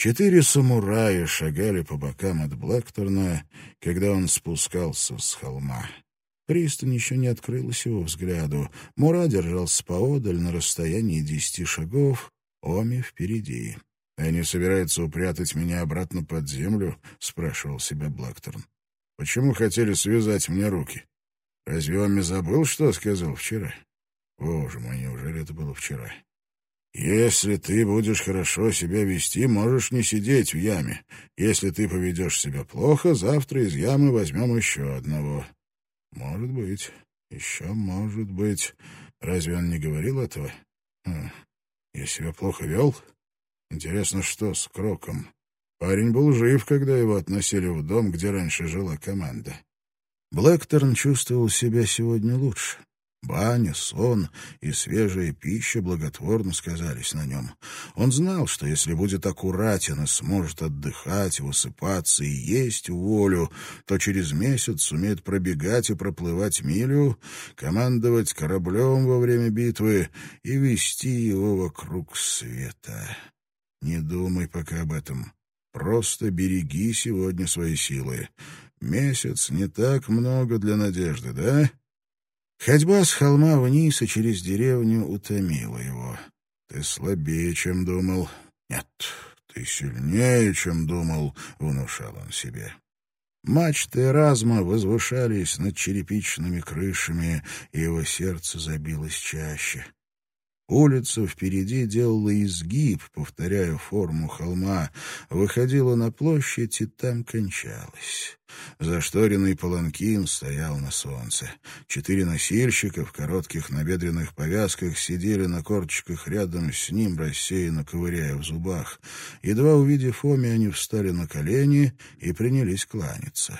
Четыре самурая шагали по бокам от Блэкторна, когда он спускался с холма. Пристань еще не открылась его взгляду. Мура держался поодаль на расстоянии десяти шагов, Оми впереди. «Они собираются упрятать меня обратно под землю?» — спрашивал себя Блэкторн. «Почему хотели связать мне руки? Разве Оми забыл, что сказал вчера? Боже мой, неужели это было вчера?» «Если ты будешь хорошо себя вести, можешь не сидеть в яме. Если ты поведешь себя плохо, завтра из ямы возьмем еще одного». «Может быть, еще может быть. Разве он не говорил этого? Хм. Я себя плохо вел? Интересно, что с Кроком? Парень был жив, когда его относили в дом, где раньше жила команда. Блэкторн чувствовал себя сегодня лучше. Баня, сон и свежая пища благотворно сказались на нем. Он знал, что если будет аккуратен и сможет отдыхать, высыпаться и есть волю, то через месяц сумеет пробегать и проплывать милю, командовать кораблем во время битвы и вести его вокруг света. Не думай пока об этом. Просто береги сегодня свои силы. Месяц не так много для надежды, да? Ходьба с холма вниз и через деревню утомила его. «Ты слабее, чем думал». «Нет, ты сильнее, чем думал», — внушал он себе. Мачты разма возвышались над черепичными крышами, и его сердце забилось чаще. Улица впереди делала изгиб, повторяя форму холма, выходила на площадь и там кончалась. Зашторенный паланкин стоял на солнце. Четыре носильщика в коротких набедренных повязках сидели на корточках рядом с ним, рассеянно ковыряя в зубах. Едва увидев Оми, они встали на колени и принялись кланяться.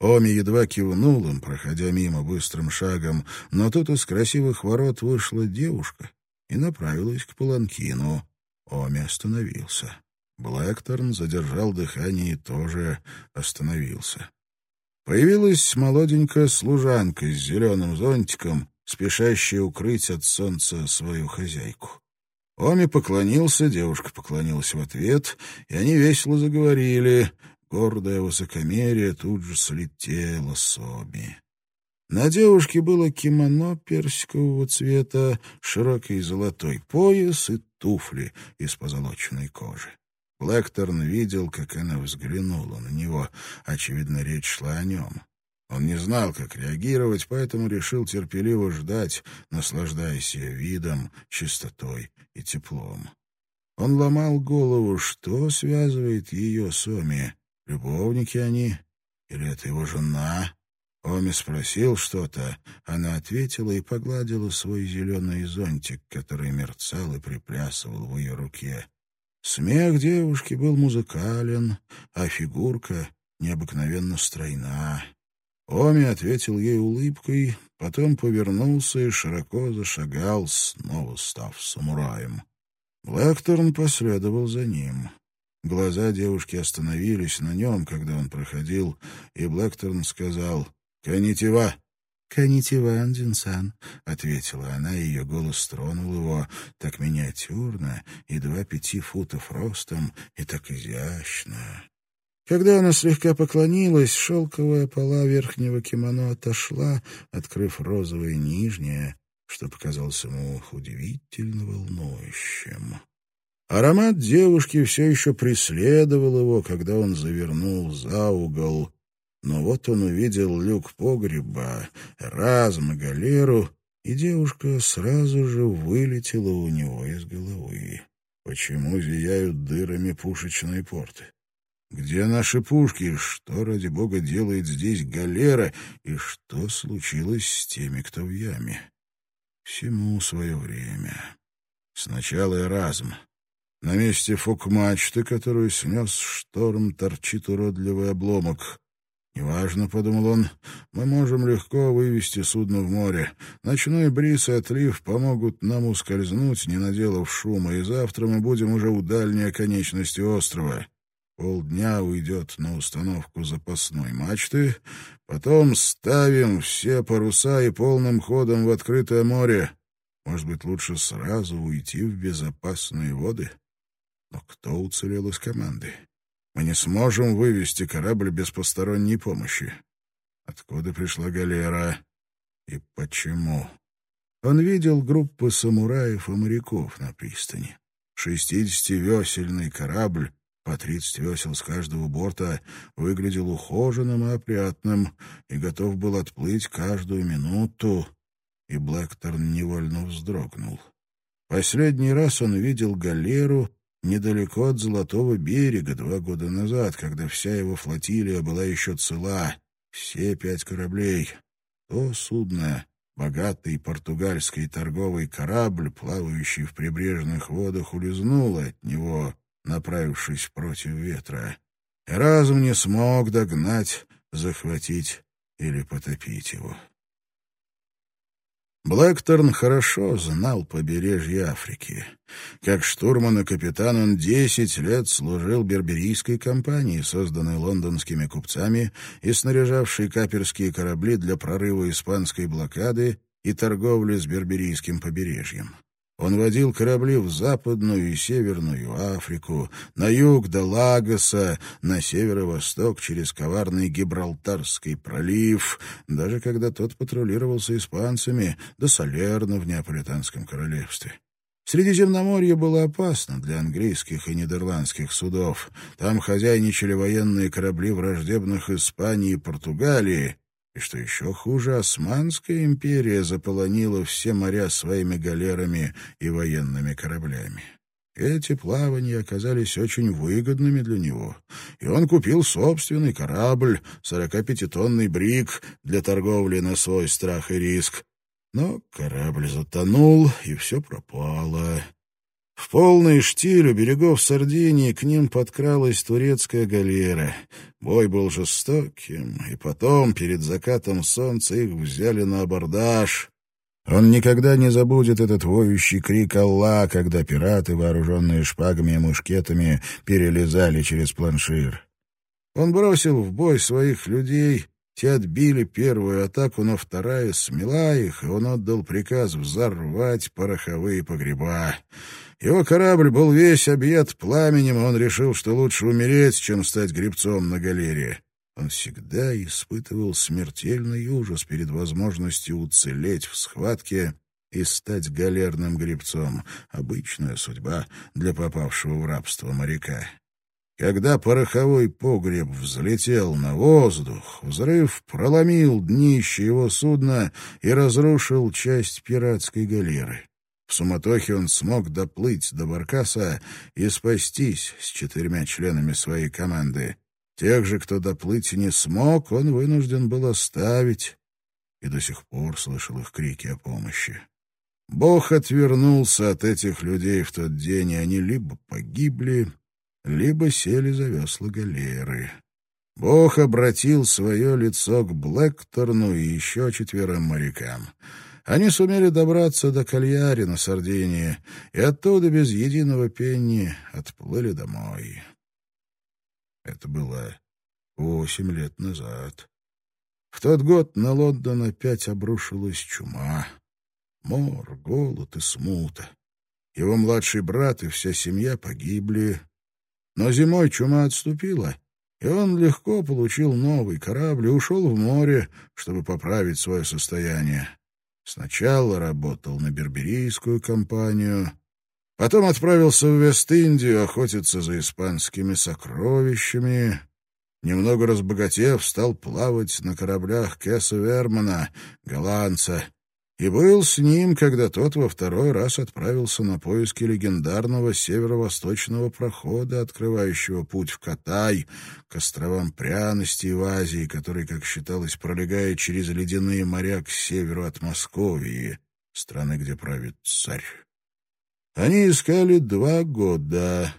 Оми едва кивнул им, проходя мимо быстрым шагом, но тут из красивых ворот вышла девушка и направилась к Паланкину. Оми остановился. Блэкторн задержал дыхание и тоже остановился. Появилась молоденькая служанка с зеленым зонтиком, спешащая укрыть от солнца свою хозяйку. Оми поклонился, девушка поклонилась в ответ, и они весело заговорили. Гордое высокомерие тут же слетело с Оми. На девушке было кимоно персикового цвета, широкий золотой пояс и туфли из позолоченной кожи. Блэкторн видел, как она взглянула на него. Очевидно, речь шла о нем. Он не знал, как реагировать, поэтому решил терпеливо ждать, наслаждаясь ее видом, чистотой и теплом. Он ломал голову, что связывает ее с Оми. Любовники они? Или это его жена? Оми спросил что-то. Она ответила и погладила свой зеленый зонтик, который мерцал и приплясывал в ее руке. Смех девушки был музыкален, а фигурка необыкновенно стройна. Оми ответил ей улыбкой, потом повернулся и широко зашагал, снова став самураем. Блэкторн последовал за ним. Глаза девушки остановились на нем, когда он проходил, и Блэкторн сказал «Конитива». «Конитива, Андинсан», — ответила она, и ее голос тронул его, так миниатюрно, едва пяти футов ростом, и так изящно. Когда она слегка поклонилась, шелковая пола верхнего кимоно отошла, открыв розовое нижнее, что показалось ему удивительно волнующим. Аромат девушки все еще преследовал его, когда он завернул за угол. Но вот он увидел люк погреба, разм и галеру, и девушка сразу же вылетела у него из головы. Почему зияют дырами пушечные порты? Где наши пушки? Что, ради бога, делает здесь галера? И что случилось с теми, кто в яме? Всему свое время. Сначала Эразм. На месте фок-мачты, которую снес шторм, торчит уродливый обломок. «Неважно», — подумал он, — «мы можем легко вывести судно в море. Ночной бриз и отлив помогут нам ускользнуть, не наделав шума, и завтра мы будем уже у дальней оконечности острова. Полдня уйдет на установку запасной мачты, потом ставим все паруса и полным ходом в открытое море. Может быть, лучше сразу уйти в безопасные воды?» Но кто уцелел из команды? Мы не сможем вывести корабль без посторонней помощи. Откуда пришла галера? И почему? Он видел группы самураев и моряков на пристани. Шестидесятивесельный корабль, по тридцать весел с каждого борта, выглядел ухоженным и опрятным и готов был отплыть каждую минуту, и Блэкторн невольно вздрогнул. Последний раз он видел галеру недалеко от Золотого берега два года назад, когда вся его флотилия была еще цела, все пять кораблей. То судно, богатый португальский торговый корабль, плавающий в прибрежных водах, улизнул от него, направившись против ветра. И разум не смог догнать, захватить или потопить его. Блэкторн хорошо знал побережье Африки. Как штурман и капитан он десять лет служил берберийской компании, созданной лондонскими купцами и снаряжавшей каперские корабли для прорыва испанской блокады и торговли с берберийским побережьем. Он водил корабли в Западную и Северную Африку, на юг до Лагоса, на северо-восток через коварный Гибралтарский пролив, даже когда тот патрулировался испанцами, до Салерна в Неаполитанском королевстве. Средиземноморье было опасно для английских и нидерландских судов. Там хозяйничали военные корабли враждебных Испании и Португалии, и что еще хуже, Османская империя заполонила все моря своими галерами и военными кораблями. Эти плавания оказались очень выгодными для него, и он купил собственный корабль, 45-тонный брик, для торговли на свой страх и риск. Но корабль затонул, и все пропало. В полный штиль у берегов Сардинии к ним подкралась турецкая галера. Бой был жестоким, и потом, перед закатом солнца, их взяли на абордаж. Он никогда не забудет этот воющий крик Алла, когда пираты, вооруженные шпагами и мушкетами, перелезали через планшир. Он бросил в бой своих людей, те отбили первую атаку, но вторая смела их, и он отдал приказ взорвать пороховые погреба. Его корабль был весь объят пламенем, и он решил, что лучше умереть, чем стать гребцом на галере. Он всегда испытывал смертельный ужас перед возможностью уцелеть в схватке и стать галерным гребцом. Обычная судьба для попавшего в рабство моряка. Когда пороховой погреб взлетел на воздух, взрыв проломил днище его судна и разрушил часть пиратской галеры. В суматохе он смог доплыть до Баркаса и спастись с четырьмя членами своей команды. Тех же, кто доплыть не смог, он вынужден был оставить, и до сих пор слышал их крики о помощи. Бог отвернулся от этих людей в тот день, и они либо погибли, либо сели за весла галеры. Бог обратил свое лицо к Блэкторну и еще четверым морякам — они сумели добраться до Кальяри на Сардинии и оттуда без единого пенни отплыли домой. Это было восемь лет назад. В тот год на Лондон опять обрушилась чума. Мор, голод и смута. Его младший брат и вся семья погибли. Но зимой чума отступила, и он легко получил новый корабль и ушел в море, чтобы поправить свое состояние. Сначала работал на берберийскую компанию, потом отправился в Вест-Индию охотиться за испанскими сокровищами. Немного разбогатев, стал плавать на кораблях Кесса Вермана, голландца, и был с ним, когда тот во второй раз отправился на поиски легендарного северо-восточного прохода, открывающего путь в Катай, к островам пряностей в Азии, который, как считалось, пролегает через ледяные моря к северу от Московии, страны, где правит царь. Они искали два года.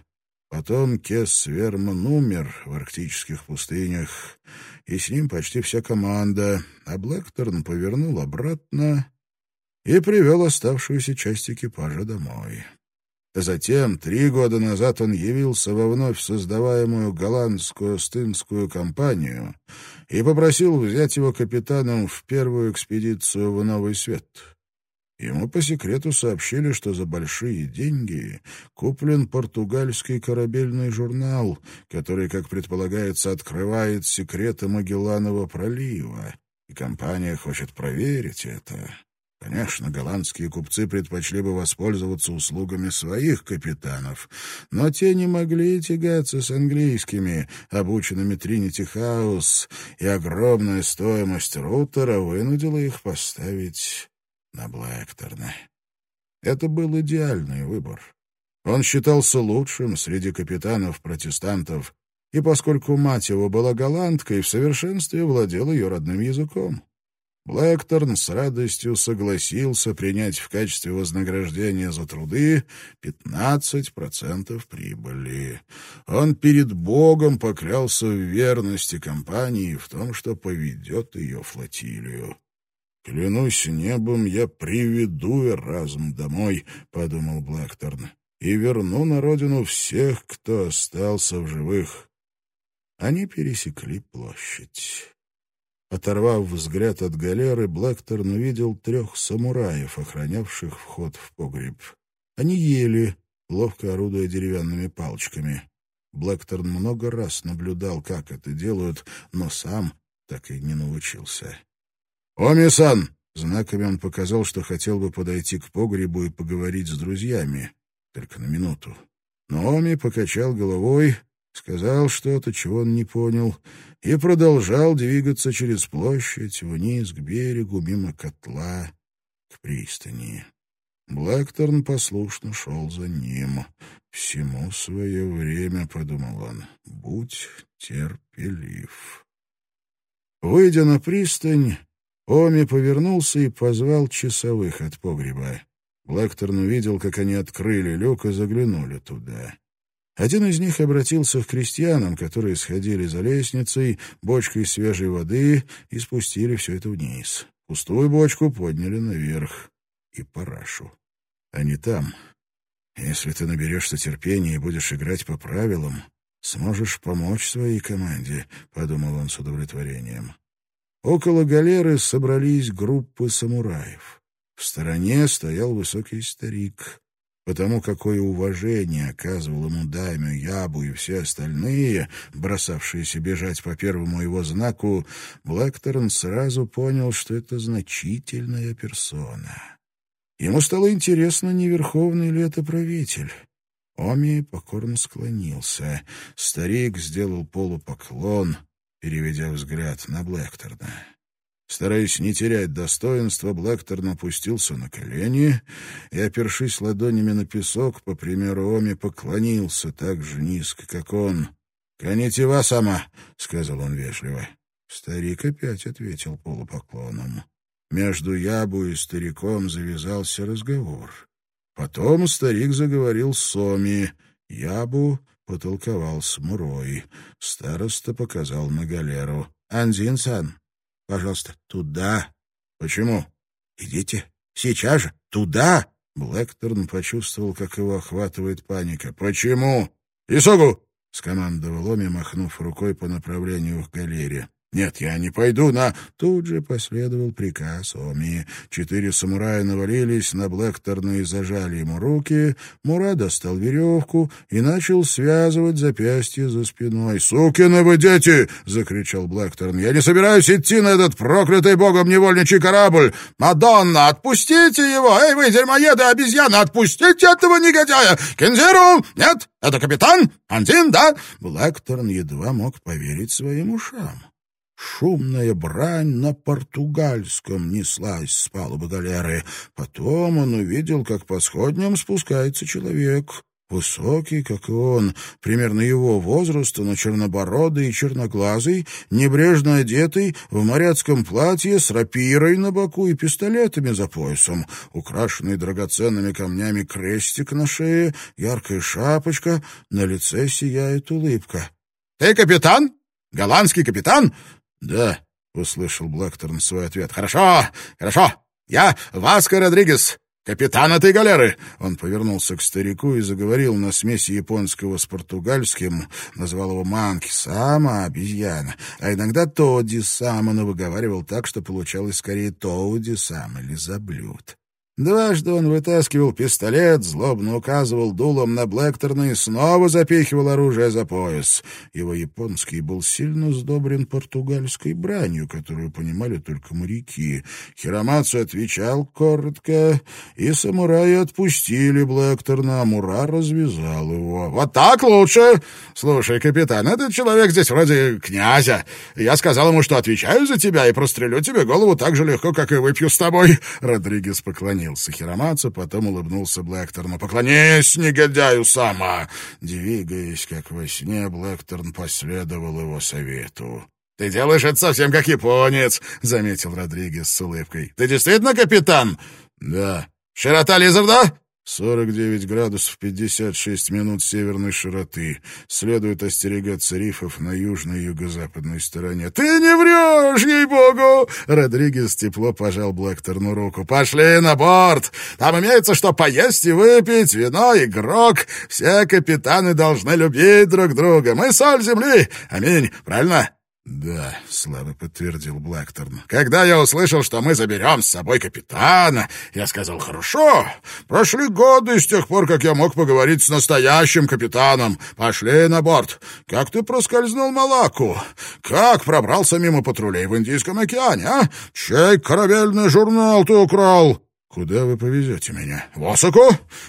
Потом Кес Верман умер в арктических пустынях, и с ним почти вся команда, а Блэкторн повернул обратно и привел оставшуюся часть экипажа домой. Затем, три года назад, он явился во вновь создаваемую голландскую стынскую компанию и попросил взять его капитаном в первую экспедицию в Новый Свет. Ему по секрету сообщили, что за большие деньги куплен португальский корабельный журнал, который, как предполагается, открывает секреты Магелланова пролива, и компания хочет проверить это. Конечно, голландские купцы предпочли бы воспользоваться услугами своих капитанов, но те не могли тягаться с английскими, обученными Тринити Хаус, и огромная стоимость рутера вынудила их поставить на Блэкторна. Это был идеальный выбор. Он считался лучшим среди капитанов-протестантов, и поскольку мать его была голландкой, в совершенстве владел ее родным языком. Блэкторн с радостью согласился принять в качестве вознаграждения за труды 15% прибыли. Он перед Богом поклялся в верности компании в том, что поведет ее флотилию. «Клянусь небом, я приведу Эразм домой», — подумал Блэкторн, «и верну на родину всех, кто остался в живых». Они пересекли площадь. Оторвав взгляд от галеры, Блэкторн увидел трех самураев, охранявших вход в погреб. Они ели, ловко орудуя деревянными палочками. Блэкторн много раз наблюдал, как это делают, но сам так и не научился. «Оми-сан!» — знаками он показал, что хотел бы подойти к погребу и поговорить с друзьями. Только на минуту. Но Оми покачал головой, сказал что-то, чего он не понял, и продолжал двигаться через площадь, вниз, к берегу, мимо котла, к пристани. Блэкторн послушно шел за ним. «Всему свое время», — подумал он, — «будь терпелив». Выйдя на пристань, Оми повернулся и позвал часовых от погреба. Блэкторн увидел, как они открыли люк и заглянули туда. Один из них обратился к крестьянам, которые сходили за лестницей, бочкой свежей воды и спустили все это вниз. Пустую бочку подняли наверх. И парашу. Они там. Если ты наберешься терпения и будешь играть по правилам, сможешь помочь своей команде, — подумал он с удовлетворением. Около галеры собрались группы самураев. В стороне стоял высокий старик. Потому какое уважение оказывал ему Даймю, Ябу и все остальные, бросавшиеся бежать по первому его знаку, Блэкторн сразу понял, что это значительная персона. Ему стало интересно, не верховный ли это правитель. Оми покорно склонился. Старик сделал полупоклон — переведя взгляд на Блэкторна. Стараясь не терять достоинства, Блэкторн опустился на колени и, опершись ладонями на песок, по примеру Оми, поклонился так же низко, как он. «Конитива сама», — сказал он вежливо. Старик опять ответил полупоклоном. Между Ябу и стариком завязался разговор. Потом старик заговорил с Оми. Ябу потолковал с Мурой. Староста показал на галеру. «Анзин-сан, пожалуйста, туда». «Почему?» «Идите. Сейчас же. Туда!» Блэкторн почувствовал, как его охватывает паника. «Почему?» «Исогу!» — скомандовал Оми, махнув рукой по направлению к галере. «Нет, я не пойду на...» Тут же последовал приказ Оми. Четыре самурая навалились на Блэкторна и зажали ему руки. Мура достал веревку и начал связывать запястья за спиной. «Сукины вы дети!» — закричал Блэкторн. «Я не собираюсь идти на этот проклятый богом невольничий корабль! Мадонна, отпустите его! Эй, вы, дерьмоеды, обезьяны, отпустите этого негодяя! Кензиру! Нет, это капитан? Антин, да?» Блэкторн едва мог поверить своим ушам. Шумная брань на португальском неслась с палубы галеры. Потом он увидел, как по сходням спускается человек. Высокий, как и он, примерно его возраста, но чернобородый и черноглазый, небрежно одетый, в моряцком платье, с рапирой на боку и пистолетами за поясом, украшенный драгоценными камнями крестик на шее, яркая шапочка, на лице сияет улыбка. — Ты капитан? Голландский капитан? «Да», — услышал Блэкторн свой ответ. «Хорошо, хорошо. Я Васко Родригес, капитан этой галеры!» Он повернулся к старику и заговорил на смеси японского с португальским, назвал его Манки Сама, обезьяна, а иногда Тоди Сама, но выговаривал так, что получалось скорее Тоуди Сам или Заблюд. Дважды он вытаскивал пистолет, злобно указывал дулом на Блэкторна и снова запихивал оружие за пояс. Его японский был сильно сдобрен португальской бранью, которую понимали только моряки. Хиромацу отвечал коротко, и самураи отпустили Блэкторна, а Мура развязал его. «Вот так лучше! Слушай, капитан, этот человек здесь вроде князя. Я сказал ему, что отвечаю за тебя и прострелю тебе голову так же легко, как и выпью с тобой». Родригес поклонился поклонился Хиромацу, потом улыбнулся Блэкторну. «Поклонись, негодяю, сама!» Двигаясь, как во сне, Блэкторн последовал его совету. «Ты делаешь это совсем как японец», — заметил Родригес с улыбкой. «Ты действительно капитан?» «Да». «Широта Лизарда?» 49 градусов 56 минут северной широты. Следует остерегаться рифов на южной и юго-западной стороне. «Ты не врешь, ей-богу!» Родригес тепло пожал Блэкторну руку. «Пошли на борт! Там имеется что поесть и выпить, вино, игрок. Все капитаны должны любить друг друга. Мы соль земли. Аминь. Правильно?» «Да», — слабо подтвердил Блэкторн. «Когда я услышал, что мы заберем с собой капитана, я сказал, хорошо, прошли годы с тех пор, как я мог поговорить с настоящим капитаном. Пошли на борт. Как ты проскользнул Малаку? Как пробрался мимо патрулей в Индийском океане, а? Чей корабельный журнал ты украл?» «Куда вы повезете меня?» «В Осаку?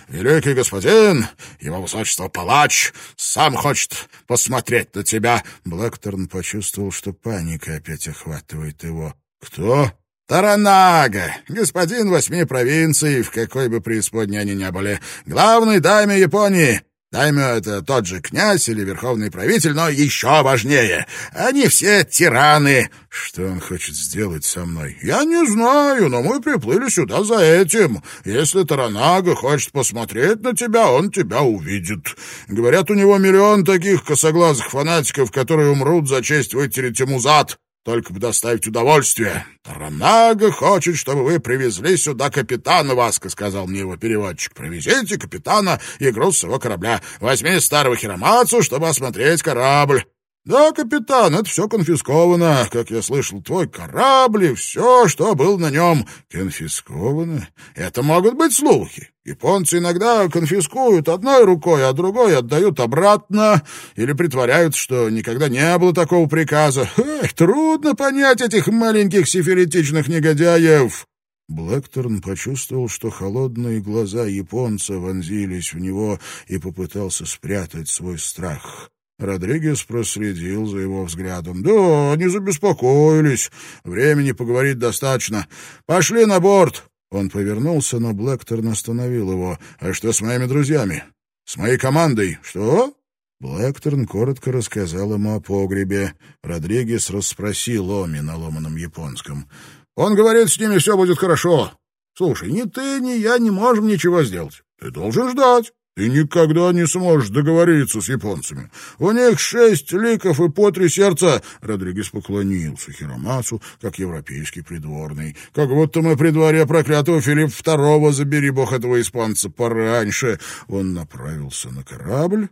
Великий господин, его высочество палач, сам хочет посмотреть на тебя». Блэкторн почувствовал, что паника опять охватывает его. «Кто?» «Таранага, господин восьми провинций, в какой бы преисподней они ни были, главный даме Японии». Даймё — это тот же князь или верховный правитель, но еще важнее. Они все тираны. Что он хочет сделать со мной? Я не знаю, но мы приплыли сюда за этим. Если Таранага хочет посмотреть на тебя, он тебя увидит. Говорят, у него миллион таких косоглазых фанатиков, которые умрут за честь вытереть ему зад только бы доставить удовольствие. Таранага хочет, чтобы вы привезли сюда капитана Васка, — сказал мне его переводчик. Привезите капитана и груз своего корабля. Возьми старого Хиромацу, чтобы осмотреть корабль. «Да, капитан, это все конфисковано. Как я слышал, твой корабль и все, что было на нем, конфисковано. Это могут быть слухи. Японцы иногда конфискуют одной рукой, а другой отдают обратно или притворяются, что никогда не было такого приказа. Эх, трудно понять этих маленьких сифилитичных негодяев». Блэкторн почувствовал, что холодные глаза японца вонзились в него и попытался спрятать свой страх. Родригес проследил за его взглядом. «Да, они забеспокоились. Времени поговорить достаточно. Пошли на борт!» Он повернулся, но Блэкторн остановил его. «А что с моими друзьями? С моей командой? Что?» Блэкторн коротко рассказал ему о погребе. Родригес расспросил Оми на ломаном японском. «Он говорит, с ними все будет хорошо. Слушай, ни ты, ни я не можем ничего сделать. Ты должен ждать. Ты никогда не сможешь договориться с японцами. У них шесть ликов и по три сердца. Родригес поклонился Хиромасу, как европейский придворный. Как будто мы при дворе проклятого Филиппа II, забери бог этого испанца, пораньше. Он направился на корабль.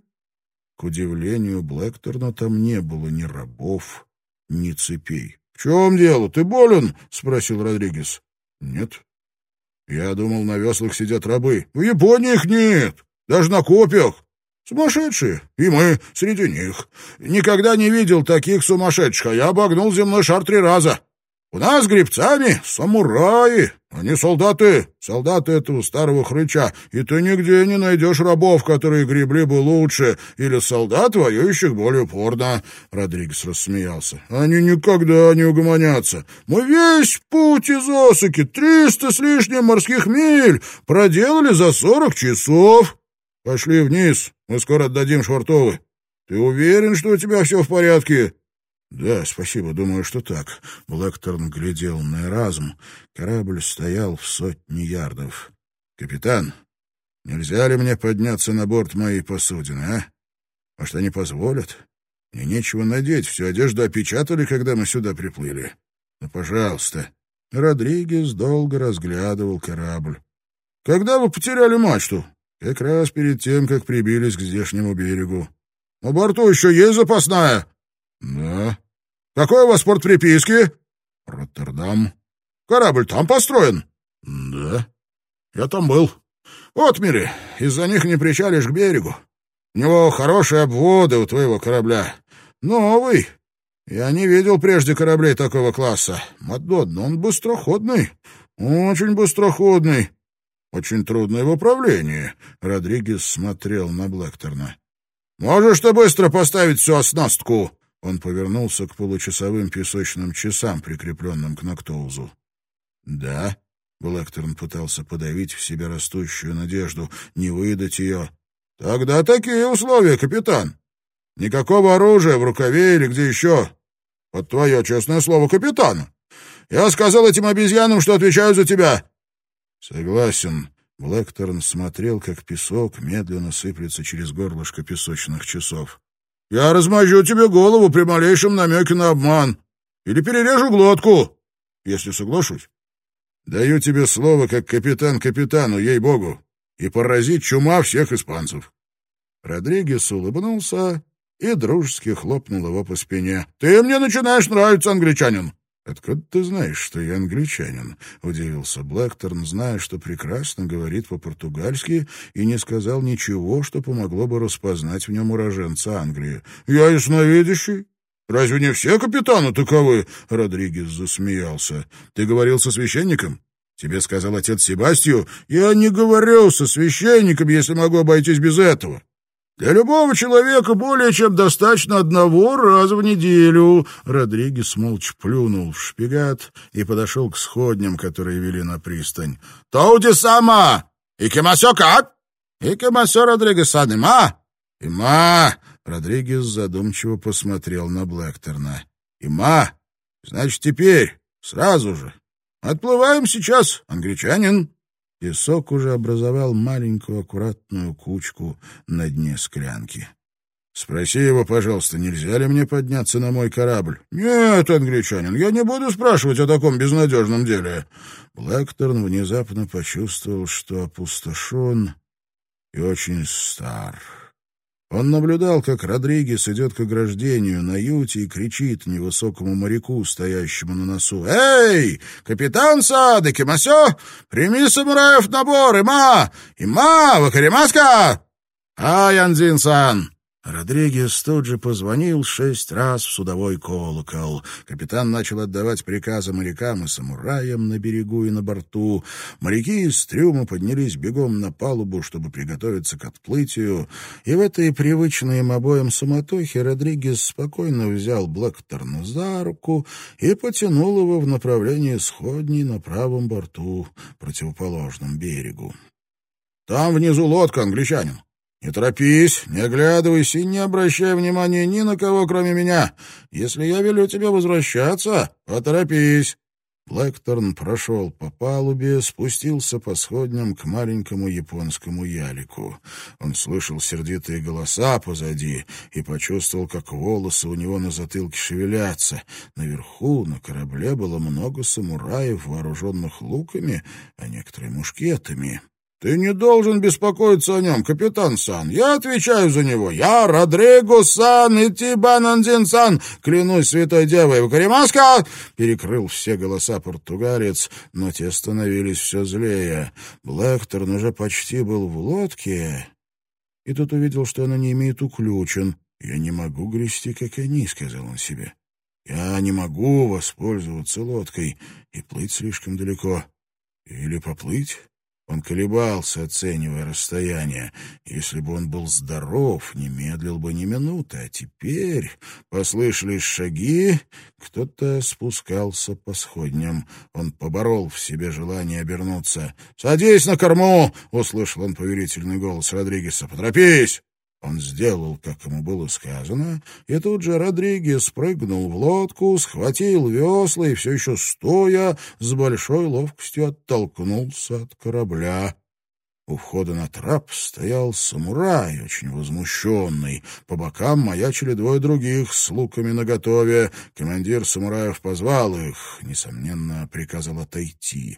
К удивлению Блэкторна там не было ни рабов, ни цепей. — В чем дело? Ты болен? — спросил Родригес. — Нет. Я думал, на веслах сидят рабы. В Японии их нет даже на копьях. Сумасшедшие, и мы среди них. Никогда не видел таких сумасшедших, а я обогнул земной шар три раза. У нас гребцами самураи, они солдаты, солдаты этого старого хрыча, и ты нигде не найдешь рабов, которые гребли бы лучше, или солдат, воюющих более упорно. Родригес рассмеялся. Они никогда не угомонятся. Мы весь путь из Осаки, триста с лишним морских миль, проделали за сорок часов. Пошли вниз, мы скоро отдадим швартовы. Ты уверен, что у тебя все в порядке?» «Да, спасибо, думаю, что так». Блэкторн глядел на Эразм. Корабль стоял в сотни ярдов. «Капитан, нельзя ли мне подняться на борт моей посудины, а? Может, они позволят? Мне нечего надеть, всю одежду опечатали, когда мы сюда приплыли. Ну, пожалуйста». Родригес долго разглядывал корабль. «Когда вы потеряли мачту?» Как раз перед тем, как прибились к здешнему берегу. — На борту еще есть запасная? — Да. — Какой у вас порт приписки? — Роттердам. — Корабль там построен? — Да. Я там был. Вот, Мири, из-за них не причалишь к берегу. У него хорошие обводы у твоего корабля. Новый. Я не видел прежде кораблей такого класса. Мадонна, он быстроходный. Очень быстроходный. Очень трудное в управлении. Родригес смотрел на Блэкторна. «Можешь ты быстро поставить всю оснастку?» Он повернулся к получасовым песочным часам, прикрепленным к Ноктоузу. «Да», — Блэкторн пытался подавить в себе растущую надежду, не выдать ее. «Тогда такие условия, капитан. Никакого оружия в рукаве или где еще. Под твое честное слово капитана. Я сказал этим обезьянам, что отвечаю за тебя». «Согласен». Блэкторн смотрел, как песок медленно сыплется через горлышко песочных часов. «Я размажу тебе голову при малейшем намеке на обман. Или перережу глотку, если соглашусь. Даю тебе слово, как капитан капитану, ей-богу, и поразить чума всех испанцев». Родригес улыбнулся и дружески хлопнул его по спине. «Ты мне начинаешь нравиться, англичанин!» «Откуда ты знаешь, что я англичанин?» — удивился Блэкторн, зная, что прекрасно говорит по-португальски и не сказал ничего, что помогло бы распознать в нем уроженца Англии. «Я ясновидящий. Разве не все капитаны таковы?» — Родригес засмеялся. «Ты говорил со священником?» «Тебе сказал отец Себастью?» «Я не говорил со священником, если могу обойтись без этого». Для любого человека более чем достаточно одного раза в неделю. Родригес молча плюнул в шпигат и подошел к сходням, которые вели на пристань. «Тауди сама! И кемасё как?» «И кемасё Родригес-сан, има?» «Има!» Родригес задумчиво посмотрел на Блэкторна. «Има! Значит, теперь, сразу же. Отплываем сейчас, англичанин!» Песок уже образовал маленькую аккуратную кучку на дне склянки. «Спроси его, пожалуйста, нельзя ли мне подняться на мой корабль?» «Нет, англичанин, я не буду спрашивать о таком безнадежном деле». Блэкторн внезапно почувствовал, что опустошен и очень стар. Он наблюдал, как Родригес идет к ограждению на юте и кричит невысокому моряку, стоящему на носу. «Эй, капитан Сады, Кимасё, прими самураев набор, има! Има, вакаримаска!» «Ай, Анзин-сан!» Родригес тут же позвонил шесть раз в судовой колокол. Капитан начал отдавать приказы морякам и самураям на берегу и на борту. Моряки из трюма поднялись бегом на палубу, чтобы приготовиться к отплытию, и в этой привычной им обоим суматохе Родригес спокойно взял Блэкторна за руку и потянул его в направлении сходней на правом борту, противоположном берегу. «Там внизу лодка, англичанин. «Не торопись, не оглядывайся и не обращай внимания ни на кого, кроме меня. Если я велю тебе возвращаться, поторопись». Блэкторн прошел по палубе, спустился по сходням к маленькому японскому ялику. Он слышал сердитые голоса позади и почувствовал, как волосы у него на затылке шевелятся. Наверху, на корабле, было много самураев, вооруженных луками, а некоторые мушкетами. «Ты не должен беспокоиться о нем, капитан Сан. Я отвечаю за него. Я Родриго Сан и Тибанандин Сан. Клянусь святой девой. Вакаримаска!» Перекрыл все голоса португалец, но те становились все злее. Блэкторн уже почти был в лодке, и тут увидел, что она не имеет уключен. «Я не могу грести, как они», — сказал он себе. «Я не могу воспользоваться лодкой и плыть слишком далеко. Или поплыть?» Он колебался, оценивая расстояние. Если бы он был здоров, не медлил бы ни минуты. А теперь послышались шаги, кто-то спускался по сходням. Он поборол в себе желание обернуться. «Садись на корму!» — услышал он повелительный голос Родригеса. «Поторопись!» Он сделал, как ему было сказано, и тут же Родригес прыгнул в лодку, схватил весла и все еще стоя с большой ловкостью оттолкнулся от корабля. У входа на трап стоял самурай, очень возмущенный. По бокам маячили двое других с луками наготове. Командир самураев позвал их, несомненно, приказал отойти.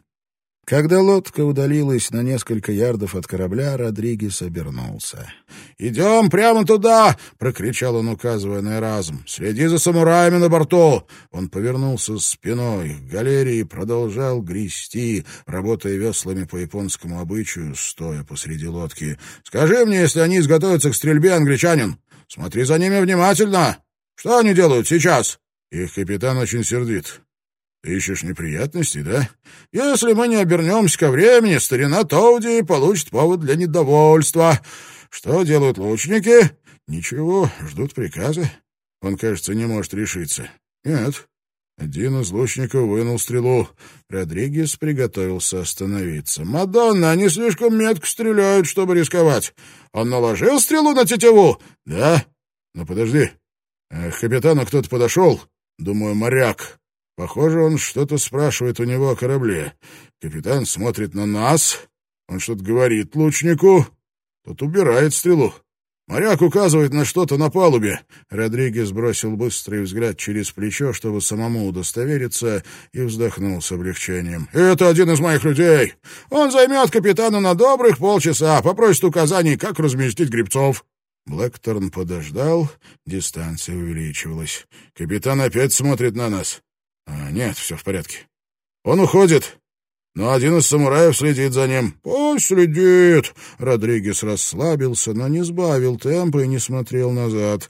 Когда лодка удалилась на несколько ярдов от корабля, Родригес обернулся. «Идем прямо туда!» — прокричал он, указывая на Эразм. «Следи за самураями на борту!» Он повернулся спиной к галерее и продолжал грести, работая веслами по японскому обычаю, стоя посреди лодки. «Скажи мне, если они изготовятся к стрельбе, англичанин! Смотри за ними внимательно! Что они делают сейчас?» Их капитан очень сердит. Ищешь неприятностей, да? Если мы не обернемся ко времени, старина Тоуди получит повод для недовольства. Что делают лучники? Ничего, ждут приказа. Он, кажется, не может решиться. Нет. Один из лучников вынул стрелу. Родригес приготовился остановиться. «Мадонна, они слишком метко стреляют, чтобы рисковать. Он наложил стрелу на тетиву?» «Да. Но подожди. К капитану кто-то подошел. Думаю, моряк. Похоже, он что-то спрашивает у него о корабле. Капитан смотрит на нас. Он что-то говорит лучнику. Тот убирает стрелу. Моряк указывает на что-то на палубе. Родригес бросил быстрый взгляд через плечо, чтобы самому удостовериться, и вздохнул с облегчением. «Это один из моих людей. Он займет капитана на добрых полчаса, попросит указаний, как разместить грибцов». Блэкторн подождал, дистанция увеличивалась. «Капитан опять смотрит на нас. А, нет, все в порядке. Он уходит, но один из самураев следит за ним. «Пусть следит!» Родригес расслабился, но не сбавил темпа и не смотрел назад.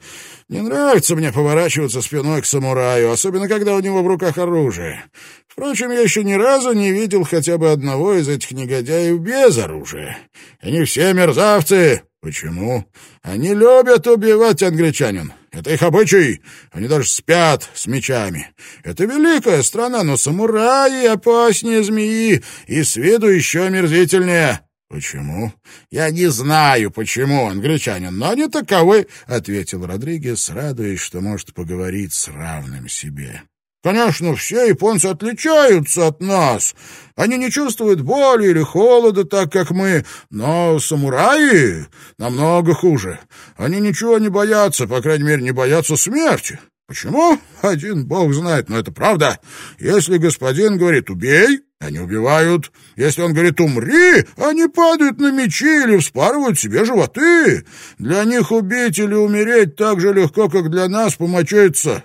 «Не нравится мне поворачиваться спиной к самураю, особенно когда у него в руках оружие. Впрочем, я еще ни разу не видел хотя бы одного из этих негодяев без оружия. Они все мерзавцы!» «Почему?» «Они любят убивать англичанин. Это их обычай. Они даже спят с мечами. Это великая страна, но самураи опаснее змеи и с виду еще омерзительнее». «Почему?» «Я не знаю, почему, англичанин, но они таковы», — ответил Родригес, радуясь, что может поговорить с равным себе. Конечно, все японцы отличаются от нас. Они не чувствуют боли или холода так, как мы, но самураи намного хуже. Они ничего не боятся, по крайней мере, не боятся смерти. Почему? Один бог знает, но это правда. Если господин говорит «убей», они убивают. Если он говорит «умри», они падают на мечи или вспарывают себе животы. Для них убить или умереть так же легко, как для нас помочиться.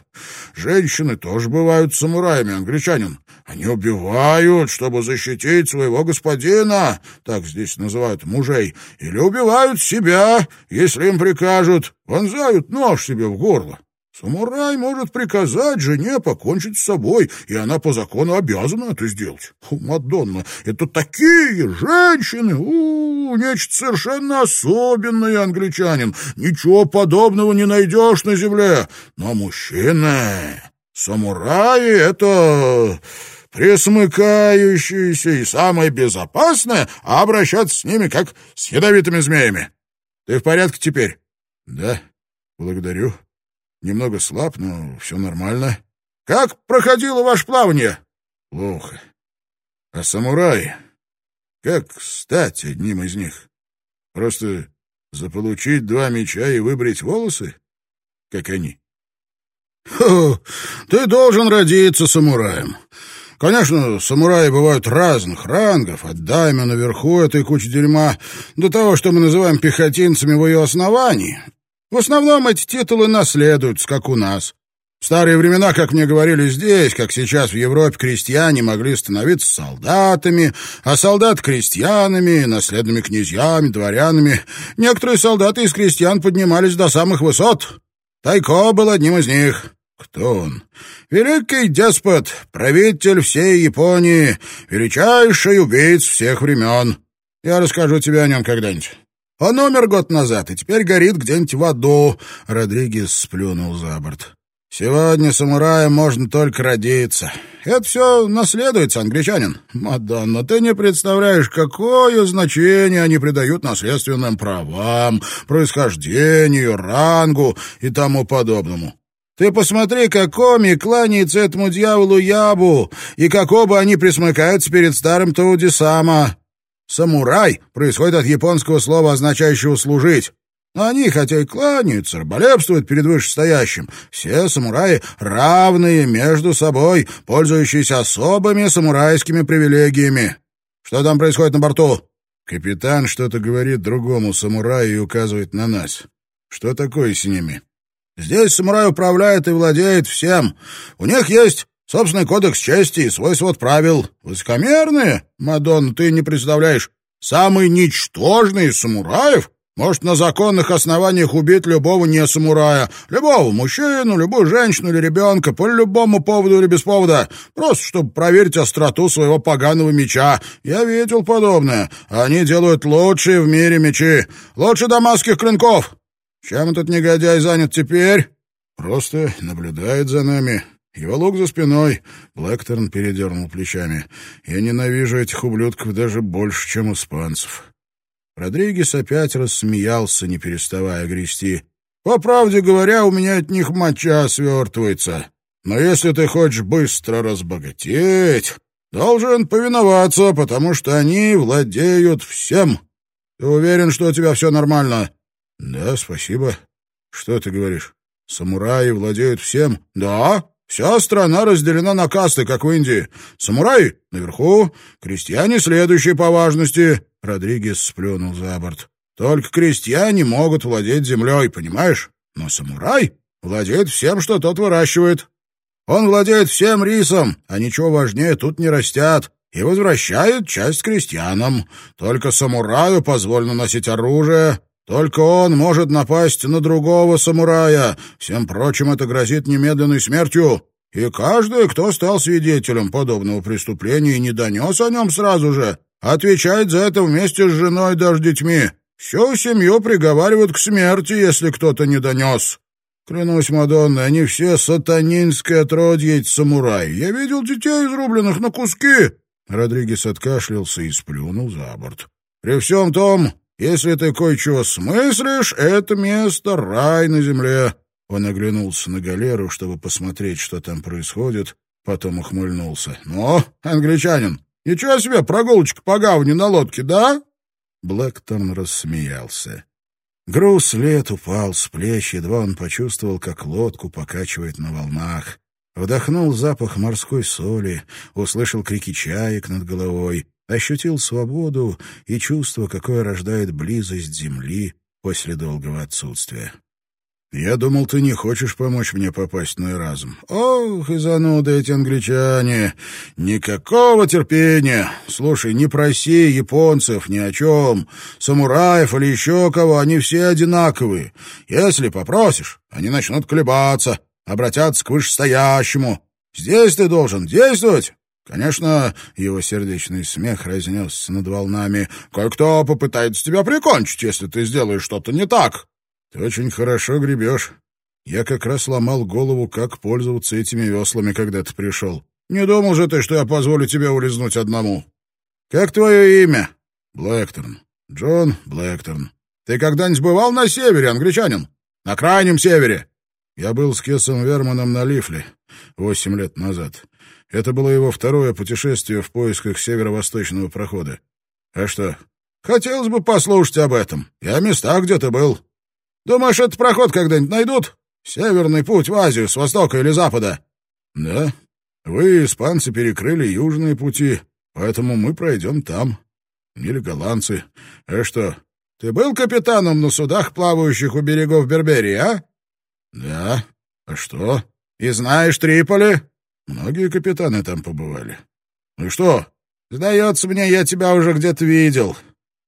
Женщины тоже бывают самураями, англичанин. Они убивают, чтобы защитить своего господина, так здесь называют мужей, или убивают себя, если им прикажут, вонзают нож себе в горло. Самурай может приказать жене покончить с собой, и она по закону обязана это сделать. Фу, Мадонна, это такие женщины! У, -у, -у нечто совершенно особенное, англичанин. Ничего подобного не найдешь на земле. Но мужчины, самураи — это пресмыкающиеся и самое безопасное, а обращаться с ними как с ядовитыми змеями. Ты в порядке теперь? Да, благодарю. Немного слаб, но все нормально. Как проходило ваше плавание? Плохо. А самурай? Как стать одним из них? Просто заполучить два меча и выбрить волосы? Как они? Ты должен родиться самураем. Конечно, самураи бывают разных рангов, от дайма наверху этой кучи дерьма до того, что мы называем пехотинцами в ее основании. В основном эти титулы наследуются, как у нас. В старые времена, как мне говорили здесь, как сейчас в Европе, крестьяне могли становиться солдатами, а солдат — крестьянами, наследными князьями, дворянами. Некоторые солдаты из крестьян поднимались до самых высот. Тайко был одним из них. Кто он? Великий деспот, правитель всей Японии, величайший убийц всех времен. Я расскажу тебе о нем когда-нибудь. Он умер год назад и теперь горит где-нибудь в аду. Родригес сплюнул за борт. Сегодня самураям можно только родиться. Это все наследуется, англичанин. Мадонна, ты не представляешь, какое значение они придают наследственным правам, происхождению, рангу и тому подобному. Ты посмотри, как Коми кланяется этому дьяволу Ябу, и как оба они присмыкаются перед старым Таудисама. «Самурай» происходит от японского слова, означающего «служить». Они, хотя и кланяются, раболепствуют перед вышестоящим. Все самураи равные между собой, пользующиеся особыми самурайскими привилегиями. Что там происходит на борту?» Капитан что-то говорит другому самураю и указывает на нас. Что такое с ними? Здесь самурай управляет и владеет всем. У них есть собственный кодекс чести и свой свод правил. Высокомерные, Мадонна, ты не представляешь. Самый ничтожный из самураев может на законных основаниях убить любого не самурая, любого мужчину, любую женщину или ребенка, по любому поводу или без повода, просто чтобы проверить остроту своего поганого меча. Я видел подобное. Они делают лучшие в мире мечи, лучше дамасских клинков. Чем этот негодяй занят теперь? Просто наблюдает за нами. Его лук за спиной. Блэкторн передернул плечами. Я ненавижу этих ублюдков даже больше, чем испанцев. Родригес опять рассмеялся, не переставая грести. «По правде говоря, у меня от них моча свертывается. Но если ты хочешь быстро разбогатеть, должен повиноваться, потому что они владеют всем. Ты уверен, что у тебя все нормально?» «Да, спасибо. Что ты говоришь? Самураи владеют всем?» «Да, Вся страна разделена на касты, как в Индии. Самураи наверху, крестьяне следующие по важности. Родригес сплюнул за борт. Только крестьяне могут владеть землей, понимаешь? Но самурай владеет всем, что тот выращивает. Он владеет всем рисом, а ничего важнее тут не растят, и возвращает часть крестьянам. Только самураю позволено носить оружие, только он может напасть на другого самурая. Всем прочим это грозит немедленной смертью. И каждый, кто стал свидетелем подобного преступления и не донес о нем сразу же, отвечает за это вместе с женой даже детьми. Всю семью приговаривают к смерти, если кто-то не донес. Клянусь, Мадонна, они все сатанинское отродье самураи. Я видел детей, изрубленных на куски. Родригес откашлялся и сплюнул за борт. При всем том, если ты кое-чего смыслишь, это место — рай на земле». Он оглянулся на галеру, чтобы посмотреть, что там происходит, потом ухмыльнулся. «Ну, англичанин, ничего себе, прогулочка по гавани на лодке, да?» Блэкторн рассмеялся. Груз лет упал с плеч, едва он почувствовал, как лодку покачивает на волнах. Вдохнул запах морской соли, услышал крики чаек над головой, ощутил свободу и чувство, какое рождает близость земли после долгого отсутствия. «Я думал, ты не хочешь помочь мне попасть на Эразм». «Ох, и зануды эти англичане! Никакого терпения! Слушай, не проси японцев ни о чем, самураев или еще кого, они все одинаковые. Если попросишь, они начнут колебаться, обратятся к вышестоящему. Здесь ты должен действовать Конечно, его сердечный смех разнесся над волнами. «Кое-кто попытается тебя прикончить, если ты сделаешь что-то не так». «Ты очень хорошо гребешь. Я как раз ломал голову, как пользоваться этими веслами, когда ты пришел. Не думал же ты, что я позволю тебе улизнуть одному». «Как твое имя?» «Блэкторн. Джон Блэкторн. Ты когда-нибудь бывал на севере, англичанин? На крайнем севере?» Я был с Кесом Верманом на Лифле восемь лет назад. Это было его второе путешествие в поисках северо-восточного прохода. А что? Хотелось бы послушать об этом. Я о местах где то был. Думаешь, этот проход когда-нибудь найдут? Северный путь в Азию с востока или запада? Да. Вы, испанцы, перекрыли южные пути, поэтому мы пройдем там. Или голландцы. А что? Ты был капитаном на судах, плавающих у берегов Берберии, а? Да. А что? И знаешь Триполи? Многие капитаны там побывали. Ну и что? Сдается мне, я тебя уже где-то видел.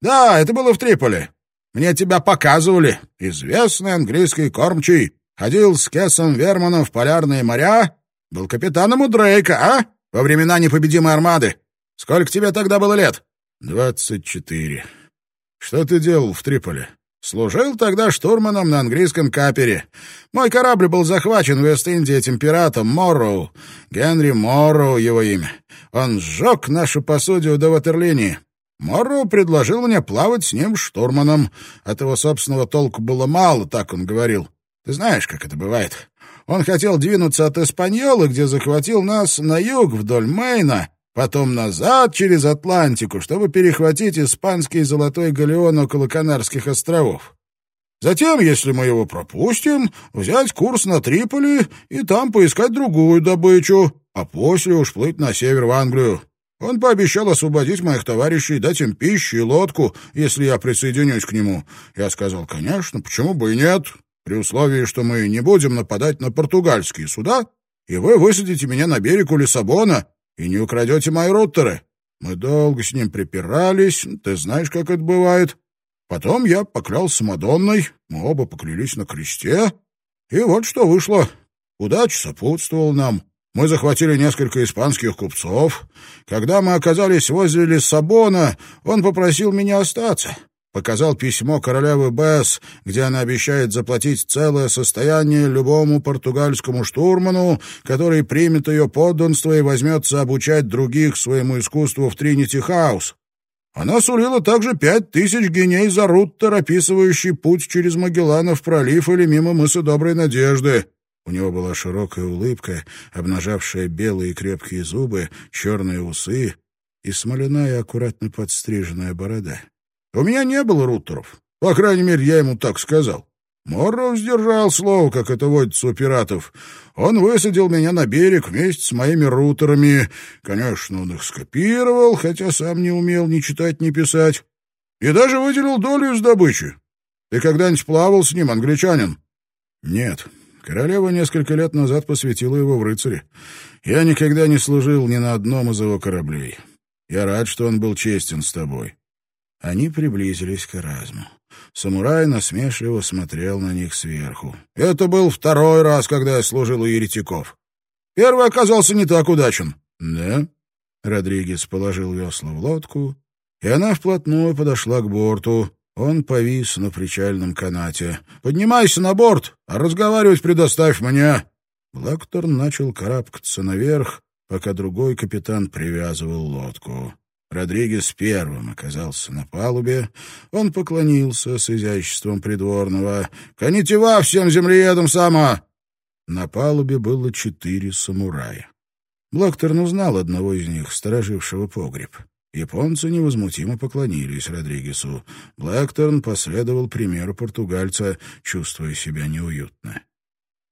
Да, это было в Триполи. Мне тебя показывали. Известный английский кормчий. Ходил с Кесом Верманом в полярные моря. Был капитаном у Дрейка, а? Во времена непобедимой армады. Сколько тебе тогда было лет? Двадцать четыре. Что ты делал в Триполи? Служил тогда штурманом на английском капере. Мой корабль был захвачен в Вест-Индии этим пиратом Морроу. Генри Морроу его имя. Он сжег нашу посудию до ватерлинии. Морроу предложил мне плавать с ним штурманом. От его собственного толку было мало, так он говорил. Ты знаешь, как это бывает. Он хотел двинуться от Испаньолы, где захватил нас на юг вдоль Мейна, потом назад через Атлантику, чтобы перехватить испанский золотой галеон около Канарских островов. Затем, если мы его пропустим, взять курс на Триполи и там поискать другую добычу, а после уж плыть на север в Англию. Он пообещал освободить моих товарищей дать им пищу и лодку, если я присоединюсь к нему. Я сказал, конечно, почему бы и нет, при условии, что мы не будем нападать на португальские суда, и вы высадите меня на берег у Лиссабона и не украдете мои руттеры. Мы долго с ним припирались, ты знаешь, как это бывает. Потом я поклялся Мадонной, мы оба поклялись на кресте, и вот что вышло. Удача сопутствовала нам. Мы захватили несколько испанских купцов. Когда мы оказались возле Лиссабона, он попросил меня остаться. Показал письмо королевы Бесс, где она обещает заплатить целое состояние любому португальскому штурману, который примет ее подданство и возьмется обучать других своему искусству в Тринити Хаус. Она сулила также пять тысяч геней за руттер, описывающий путь через Магелланов пролив или мимо мыса Доброй Надежды. У него была широкая улыбка, обнажавшая белые крепкие зубы, черные усы и смоляная аккуратно подстриженная борода. У меня не было руттеров. По крайней мере, я ему так сказал. Морроу сдержал слово, как это водится у пиратов. Он высадил меня на берег вместе с моими рутерами. Конечно, он их скопировал, хотя сам не умел ни читать, ни писать. И даже выделил долю из добычи. Ты когда-нибудь плавал с ним, англичанин? Нет. Королева несколько лет назад посвятила его в рыцари. Я никогда не служил ни на одном из его кораблей. Я рад, что он был честен с тобой. Они приблизились к Эразму. Самурай насмешливо смотрел на них сверху. «Это был второй раз, когда я служил у еретиков. Первый оказался не так удачен». «Да?» Родригес положил весла в лодку, и она вплотную подошла к борту. Он повис на причальном канате. «Поднимайся на борт, а разговаривать предоставь мне». Блэкторн начал карабкаться наверх, пока другой капитан привязывал лодку. Родригес первым оказался на палубе. Он поклонился с изяществом придворного. «Конитива всем землеедам сама!» На палубе было четыре самурая. Блокторн узнал одного из них, сторожившего погреб. Японцы невозмутимо поклонились Родригесу. Блэкторн последовал примеру португальца, чувствуя себя неуютно.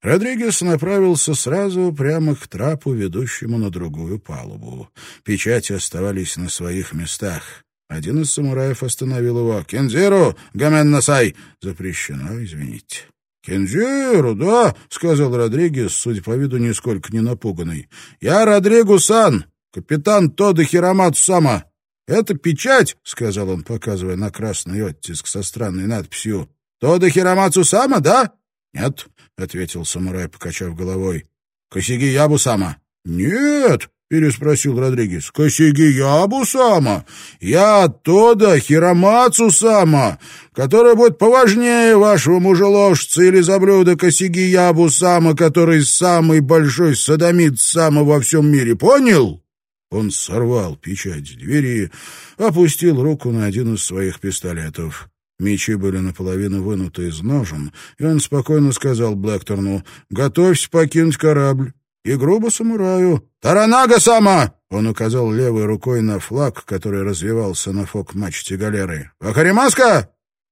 Родригес направился сразу прямо к трапу, ведущему на другую палубу. Печати оставались на своих местах. Один из самураев остановил его. «Кензиру, Гамен Насай!» «Запрещено, извините». «Кензиру, да?» — сказал Родригес, судя по виду, нисколько не напуганный. «Я Родригу-сан, капитан Тода Хиромацу Сама. Это печать», — сказал он, показывая на красный оттиск со странной надписью. «Тода Хиромацу Сама, да?» «Нет», — ответил самурай, покачав головой. «Косяги Ябу-сама». «Нет», — переспросил Родригес. «Косяги Ябу-сама? Я оттуда Хиромацу-сама, который будет поважнее вашего мужеложца или заблюда Косяги Ябу-сама, который самый большой садомит-сама во всем мире, понял?» Он сорвал печать двери, опустил руку на один из своих пистолетов. Мечи были наполовину вынуты из ножен, и он спокойно сказал Блэкторну «Готовься покинуть корабль». И грубо самураю «Таранага сама!» Он указал левой рукой на флаг, который развивался на фок-мачте галеры. «Вахаримаска!»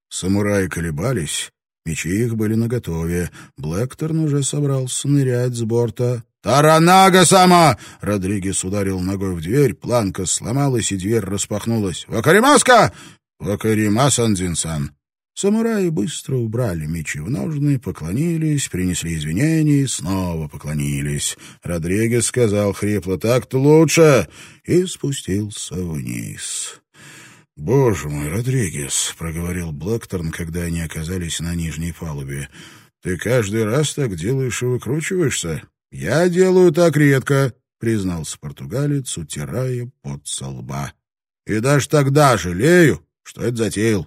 Самураи колебались. Мечи их были наготове. Блэкторн уже собрался нырять с борта. «Таранага сама!» Родригес ударил ногой в дверь, планка сломалась, и дверь распахнулась. «Вакаримаска!» «Вакарима Сандзинсан». Самураи быстро убрали мечи в ножны, поклонились, принесли извинения и снова поклонились. Родригес сказал хрипло «Так-то лучше!» и спустился вниз. «Боже мой, Родригес!» — проговорил Блэкторн, когда они оказались на нижней палубе. «Ты каждый раз так делаешь и выкручиваешься?» «Я делаю так редко», — признался португалец, утирая пот со лба. «И даже тогда жалею, что это затеял?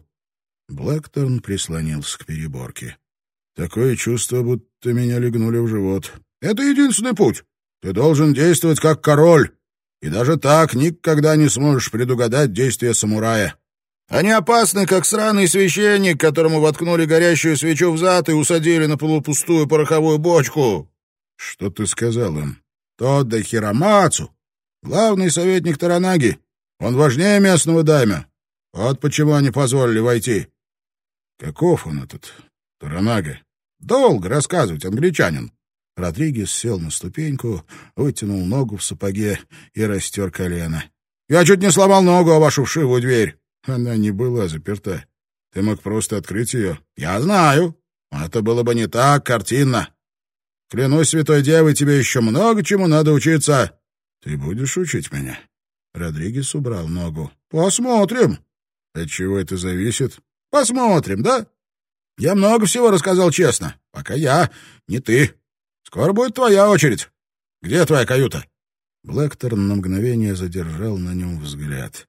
Блэкторн прислонился к переборке. Такое чувство, будто меня легнули в живот. Это единственный путь. Ты должен действовать как король. И даже так никогда не сможешь предугадать действия самурая. Они опасны, как сраный священник, которому воткнули горящую свечу в зад и усадили на полупустую пороховую бочку. Что ты сказал им? Тодда Хиромацу, главный советник Таранаги. Он важнее местного даймя. Вот почему они позволили войти. Каков он этот Таранага? Долго рассказывать, англичанин. Родригес сел на ступеньку, вытянул ногу в сапоге и растер колено. Я чуть не сломал ногу о вашу вшивую дверь». Она не была заперта. Ты мог просто открыть ее. «Я знаю. Это было бы не так картинно. Клянусь святой девой, тебе еще много чему надо учиться». «Ты будешь учить меня?» Родригес убрал ногу. «Посмотрим». «От чего это зависит?» «Посмотрим, да? Я много всего рассказал честно. Пока я, не ты. Скоро будет твоя очередь. Где твоя каюта?» Блэкторн на мгновение задержал на нем взгляд.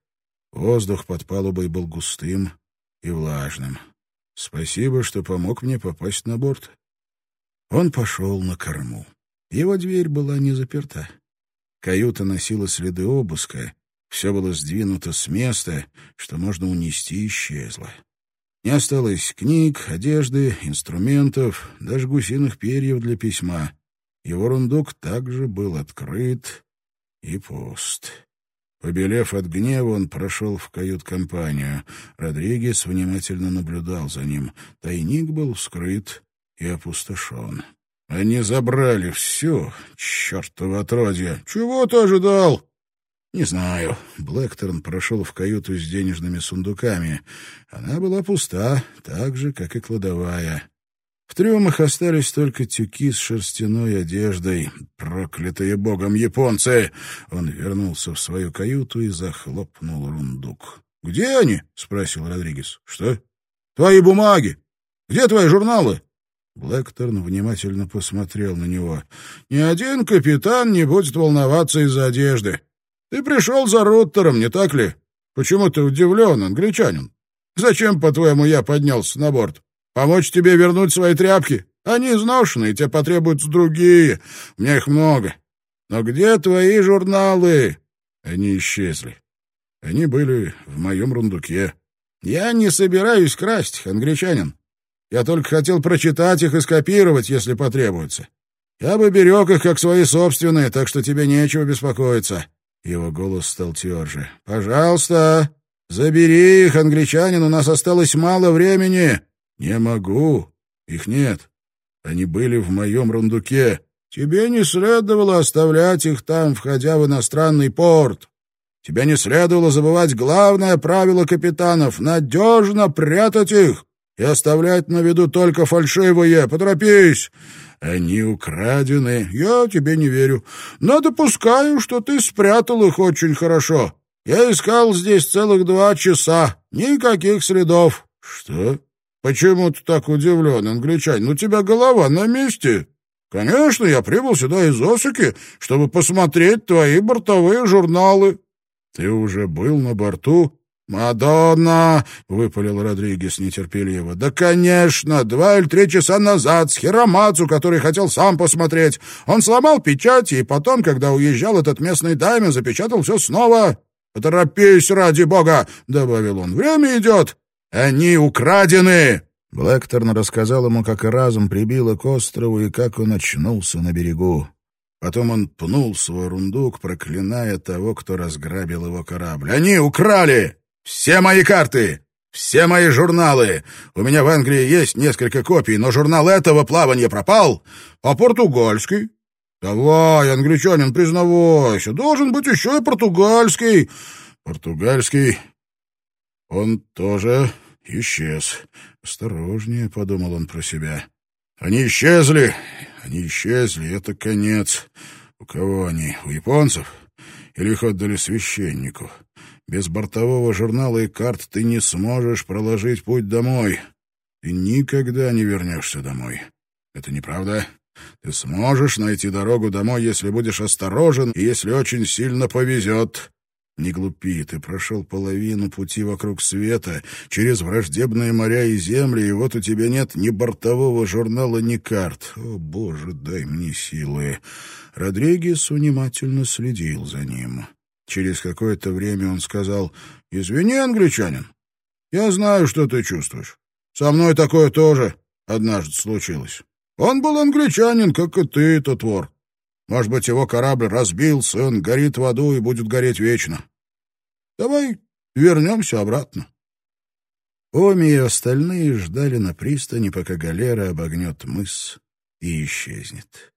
Воздух под палубой был густым и влажным. Спасибо, что помог мне попасть на борт. Он пошел на корму. Его дверь была не заперта. Каюта носила следы обыска. Все было сдвинуто с места, что можно унести, исчезло. Не осталось книг, одежды, инструментов, даже гусиных перьев для письма. Его рундук также был открыт и пуст. Побелев от гнева, он прошел в кают-компанию. Родригес внимательно наблюдал за ним. Тайник был вскрыт и опустошен. Они забрали все, чертово отродье. Чего ты ожидал? Не знаю. Блэкторн прошел в каюту с денежными сундуками. Она была пуста, так же, как и кладовая. В трюмах остались только тюки с шерстяной одеждой. Проклятые богом японцы! Он вернулся в свою каюту и захлопнул рундук. — Где они? — спросил Родригес. — Что? — Твои бумаги. Где твои журналы? Блэкторн внимательно посмотрел на него. «Ни один капитан не будет волноваться из-за одежды. Ты пришел за Руттером, не так ли? Почему ты удивлен, англичанин? Зачем, по-твоему, я поднялся на борт? Помочь тебе вернуть свои тряпки? Они изношенные, тебе потребуются другие. У меня их много. Но где твои журналы?» Они исчезли. Они были в моем рундуке. «Я не собираюсь красть англичанин. Я только хотел прочитать их и скопировать, если потребуется. Я бы берег их как свои собственные, так что тебе нечего беспокоиться». Его голос стал тверже. «Пожалуйста, забери их, англичанин, у нас осталось мало времени». «Не могу. Их нет. Они были в моем рундуке. Тебе не следовало оставлять их там, входя в иностранный порт. Тебе не следовало забывать главное правило капитанов — надежно прятать их и оставлять на виду только фальшивые. Поторопись! Они украдены. Я тебе не верю. Но допускаю, что ты спрятал их очень хорошо. Я искал здесь целых два часа. Никаких следов. Что? Почему ты так удивлен, англичанин? У тебя голова на месте. Конечно, я прибыл сюда из Осаки, чтобы посмотреть твои бортовые журналы. Ты уже был на борту? «Мадонна!» — выпалил Родригес нетерпеливо. «Да, конечно! Два или три часа назад с Хиромацу, который хотел сам посмотреть. Он сломал печати, и потом, когда уезжал этот местный даме, запечатал все снова. Поторопись, ради бога!» — добавил он. «Время идет! Они украдены!» Блэкторн рассказал ему, как и разом прибило к острову и как он очнулся на берегу. Потом он пнул свой рундук, проклиная того, кто разграбил его корабль. «Они украли!» Все мои карты, все мои журналы. У меня в Англии есть несколько копий, но журнал этого плавания пропал. А португальский? Давай, англичанин, признавайся, должен быть еще и португальский. Португальский. Он тоже исчез. Осторожнее, подумал он про себя. Они исчезли. Они исчезли. Это конец. У кого они? У японцев? Или их отдали священнику? Без бортового журнала и карт ты не сможешь проложить путь домой. Ты никогда не вернешься домой. Это неправда. Ты сможешь найти дорогу домой, если будешь осторожен и если очень сильно повезет. Не глупи, ты прошел половину пути вокруг света, через враждебные моря и земли, и вот у тебя нет ни бортового журнала, ни карт. О, Боже, дай мне силы. Родригес внимательно следил за ним. Через какое-то время он сказал, «Извини, англичанин, я знаю, что ты чувствуешь. Со мной такое тоже однажды случилось. Он был англичанин, как и ты, Тотвор. Может быть, его корабль разбился, он горит в аду и будет гореть вечно. Давай вернемся обратно». Оми и остальные ждали на пристани, пока галера обогнет мыс и исчезнет.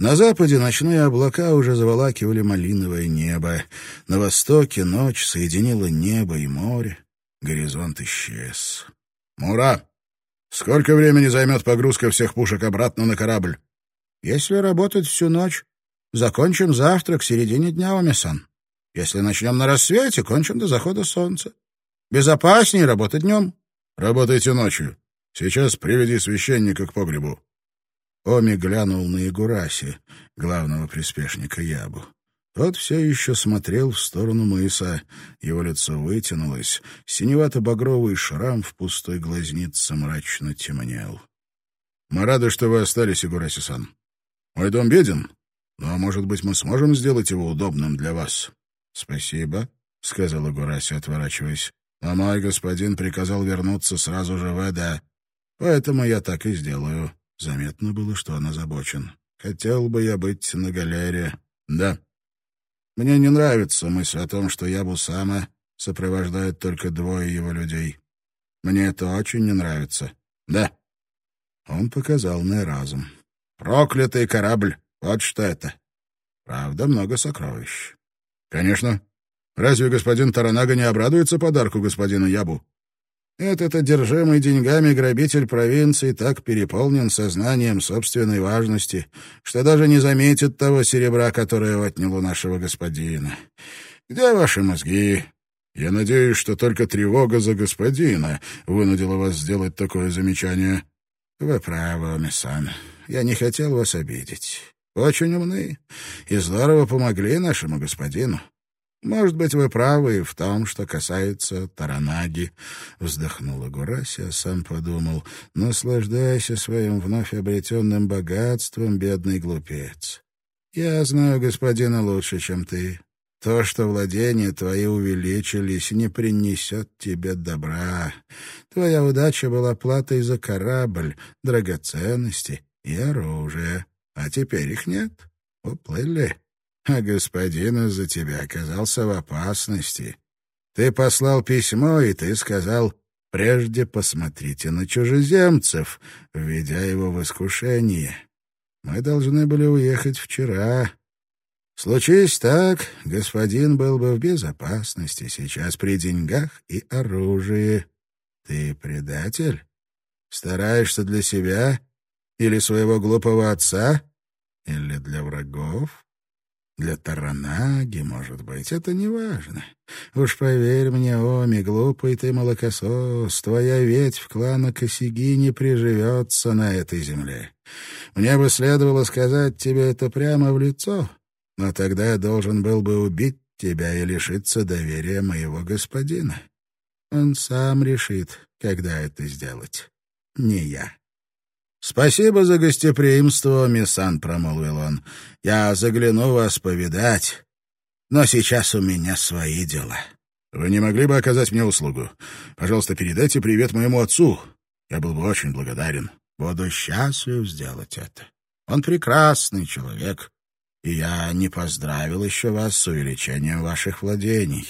На западе ночные облака уже заволакивали малиновое небо. На востоке ночь соединила небо и море. Горизонт исчез. «Мура, сколько времени займет погрузка всех пушек обратно на корабль?» «Если работать всю ночь, закончим завтра к середине дня, Омисан. Если начнем на рассвете, кончим до захода солнца. Безопаснее работать днем». «Работайте ночью. Сейчас приведи священника к погребу». Оми глянул на Игураси, главного приспешника Ябу. Тот все еще смотрел в сторону мыса. Его лицо вытянулось, синевато-багровый шрам в пустой глазнице мрачно темнел. — Мы рады, что вы остались, Игураси-сан. Мой дом беден, но, может быть, мы сможем сделать его удобным для вас. — Спасибо, — сказал Игураси, отворачиваясь. — Но мой господин приказал вернуться сразу же в Эда, поэтому я так и сделаю. Заметно было, что он озабочен. Хотел бы я быть на галере. Да. Мне не нравится мысль о том, что Ябусама сопровождает только двое его людей. Мне это очень не нравится. Да. Он показал на разум. Проклятый корабль. Вот что это. Правда, много сокровищ. Конечно. Разве господин Таранага не обрадуется подарку господину Ябу? Этот одержимый деньгами грабитель провинции так переполнен сознанием собственной важности, что даже не заметит того серебра, которое отнял у нашего господина. Где ваши мозги? Я надеюсь, что только тревога за господина вынудила вас сделать такое замечание. Вы правы, Миссан. Я не хотел вас обидеть. Очень умны и здорово помогли нашему господину. Может быть, вы правы в том, что касается Таранаги. Вздохнула Гураси, сам подумал, наслаждайся своим вновь обретенным богатством, бедный глупец. Я знаю господина лучше, чем ты. То, что владения твои увеличились, не принесет тебе добра. Твоя удача была платой за корабль, драгоценности и оружие, а теперь их нет. Уплыли а господин из-за тебя оказался в опасности. Ты послал письмо, и ты сказал, прежде посмотрите на чужеземцев, введя его в искушение. Мы должны были уехать вчера. Случись так, господин был бы в безопасности сейчас при деньгах и оружии. Ты предатель? Стараешься для себя или своего глупого отца, или для врагов? Для Таранаги, может быть, это не важно. Уж поверь мне, Оми, глупый ты молокосос, твоя ветвь клана Косяги не приживется на этой земле. Мне бы следовало сказать тебе это прямо в лицо, но тогда я должен был бы убить тебя и лишиться доверия моего господина. Он сам решит, когда это сделать, не я. «Спасибо за гостеприимство, миссан», — промолвил он. «Я загляну вас повидать, но сейчас у меня свои дела». «Вы не могли бы оказать мне услугу? Пожалуйста, передайте привет моему отцу. Я был бы очень благодарен». «Буду счастлив сделать это. Он прекрасный человек, и я не поздравил еще вас с увеличением ваших владений».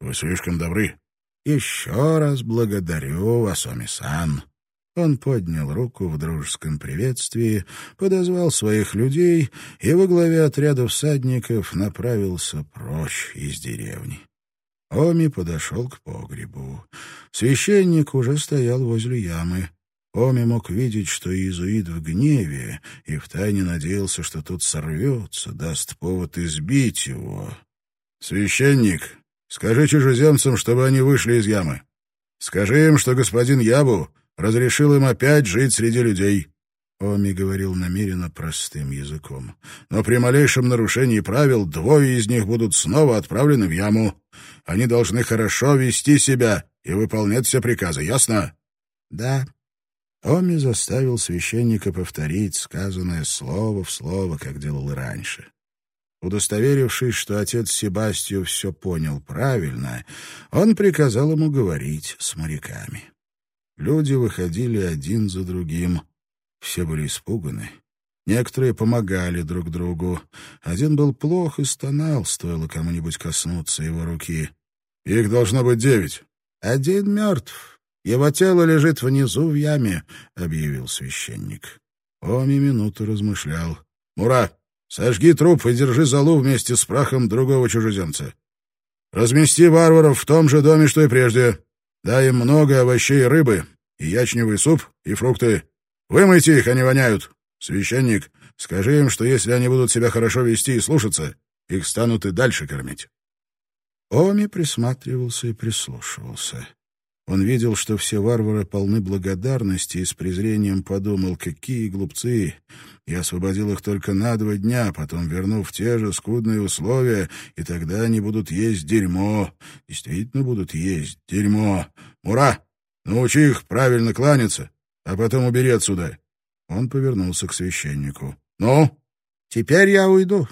«Вы слишком добры». «Еще раз благодарю вас, Оми-сан. Он поднял руку в дружеском приветствии, подозвал своих людей и во главе отряда всадников направился прочь из деревни. Оми подошел к погребу. Священник уже стоял возле ямы. Оми мог видеть, что иезуит в гневе, и втайне надеялся, что тот сорвется, даст повод избить его. «Священник, скажи чужеземцам, чтобы они вышли из ямы. Скажи им, что господин Ябу разрешил им опять жить среди людей. Оми говорил намеренно простым языком. Но при малейшем нарушении правил двое из них будут снова отправлены в яму. Они должны хорошо вести себя и выполнять все приказы, ясно? Да. Оми заставил священника повторить сказанное слово в слово, как делал и раньше. Удостоверившись, что отец Себастью все понял правильно, он приказал ему говорить с моряками. Люди выходили один за другим. Все были испуганы. Некоторые помогали друг другу. Один был плох и стонал, стоило кому-нибудь коснуться его руки. «Их должно быть девять». «Один мертв. Его тело лежит внизу в яме», — объявил священник. Оми минуту размышлял. «Мура, Сожги труп и держи залу вместе с прахом другого чужеземца. Размести варваров в том же доме, что и прежде. Дай им много овощей и рыбы, и ячневый суп, и фрукты. Вымойте их, они воняют. Священник, скажи им, что если они будут себя хорошо вести и слушаться, их станут и дальше кормить. Оми присматривался и прислушивался. Он видел, что все варвары полны благодарности и с презрением подумал, какие глупцы. Я освободил их только на два дня, потом вернув те же скудные условия, и тогда они будут есть дерьмо. Действительно будут есть дерьмо. Мура, научи их правильно кланяться, а потом убери отсюда. Он повернулся к священнику. — Ну? — Теперь я уйду.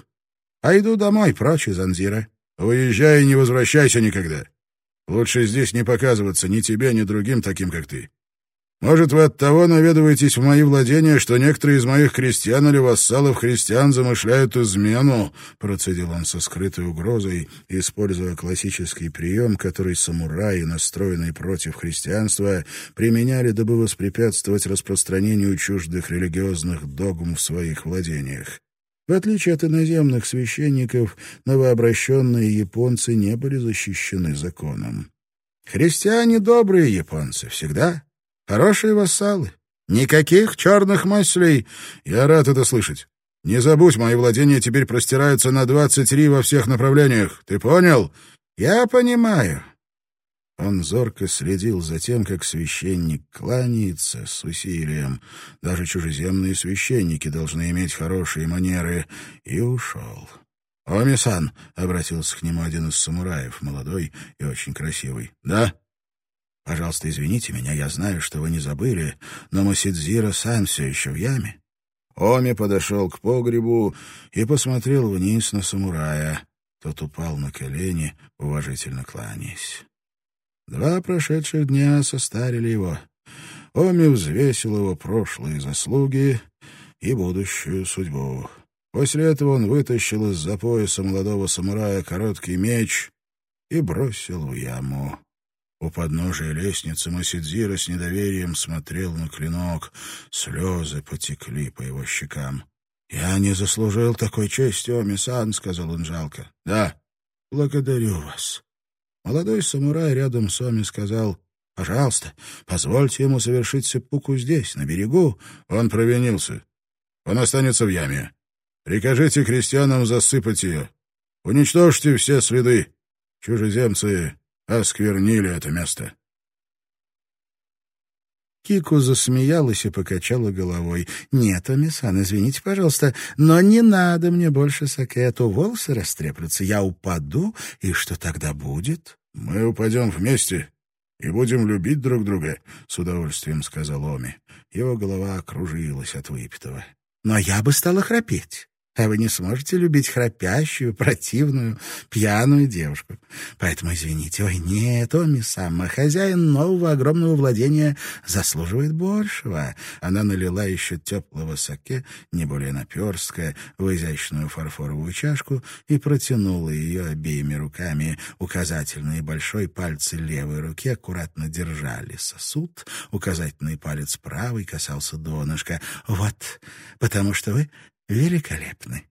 А иду домой, прочь из Анзира. — Уезжай и не возвращайся никогда. Лучше здесь не показываться ни тебе, ни другим таким, как ты. Может, вы от того наведываетесь в мои владения, что некоторые из моих крестьян или вассалов христиан замышляют измену?» Процедил он со скрытой угрозой, используя классический прием, который самураи, настроенные против христианства, применяли, дабы воспрепятствовать распространению чуждых религиозных догм в своих владениях. В отличие от иноземных священников, новообращенные японцы не были защищены законом. Христиане добрые японцы, всегда. Хорошие вассалы. Никаких черных мыслей. Я рад это слышать. Не забудь, мои владения теперь простираются на двадцать три во всех направлениях. Ты понял? Я понимаю. Он зорко следил за тем, как священник кланяется с усилием. Даже чужеземные священники должны иметь хорошие манеры. И ушел. «Оми-сан», — обратился к нему один из самураев, молодой и очень красивый. «Да?» «Пожалуйста, извините меня, я знаю, что вы не забыли, но Масидзира-сан все еще в яме». Оми подошел к погребу и посмотрел вниз на самурая. Тот упал на колени, уважительно кланяясь. Два прошедших дня состарили его. Оми взвесил его прошлые заслуги и будущую судьбу. После этого он вытащил из-за пояса молодого самурая короткий меч и бросил в яму. У подножия лестницы Масидзира с недоверием смотрел на клинок. Слезы потекли по его щекам. — Я не заслужил такой чести, Оми-сан, — сказал он жалко. — Да, благодарю вас. Молодой самурай рядом с Оми сказал, «Пожалуйста, позвольте ему совершить сеппуку здесь, на берегу». Он провинился. Он останется в яме. Прикажите крестьянам засыпать ее. Уничтожьте все следы. Чужеземцы осквернили это место. Кику засмеялась и покачала головой. «Нет, Амисан, извините, пожалуйста, но не надо мне больше саке, а то волосы растреплются. Я упаду, и что тогда будет?» «Мы упадем вместе и будем любить друг друга», — с удовольствием сказал Оми. Его голова окружилась от выпитого. «Но я бы стала храпеть а вы не сможете любить храпящую, противную, пьяную девушку. Поэтому извините. Ой, нет, Оми Самма, хозяин нового огромного владения заслуживает большего. Она налила еще теплого саке, не более наперстка, в изящную фарфоровую чашку и протянула ее обеими руками. Указательный и большой пальцы левой руки аккуратно держали сосуд, указательный палец правый касался донышка. Вот, потому что вы великолепны.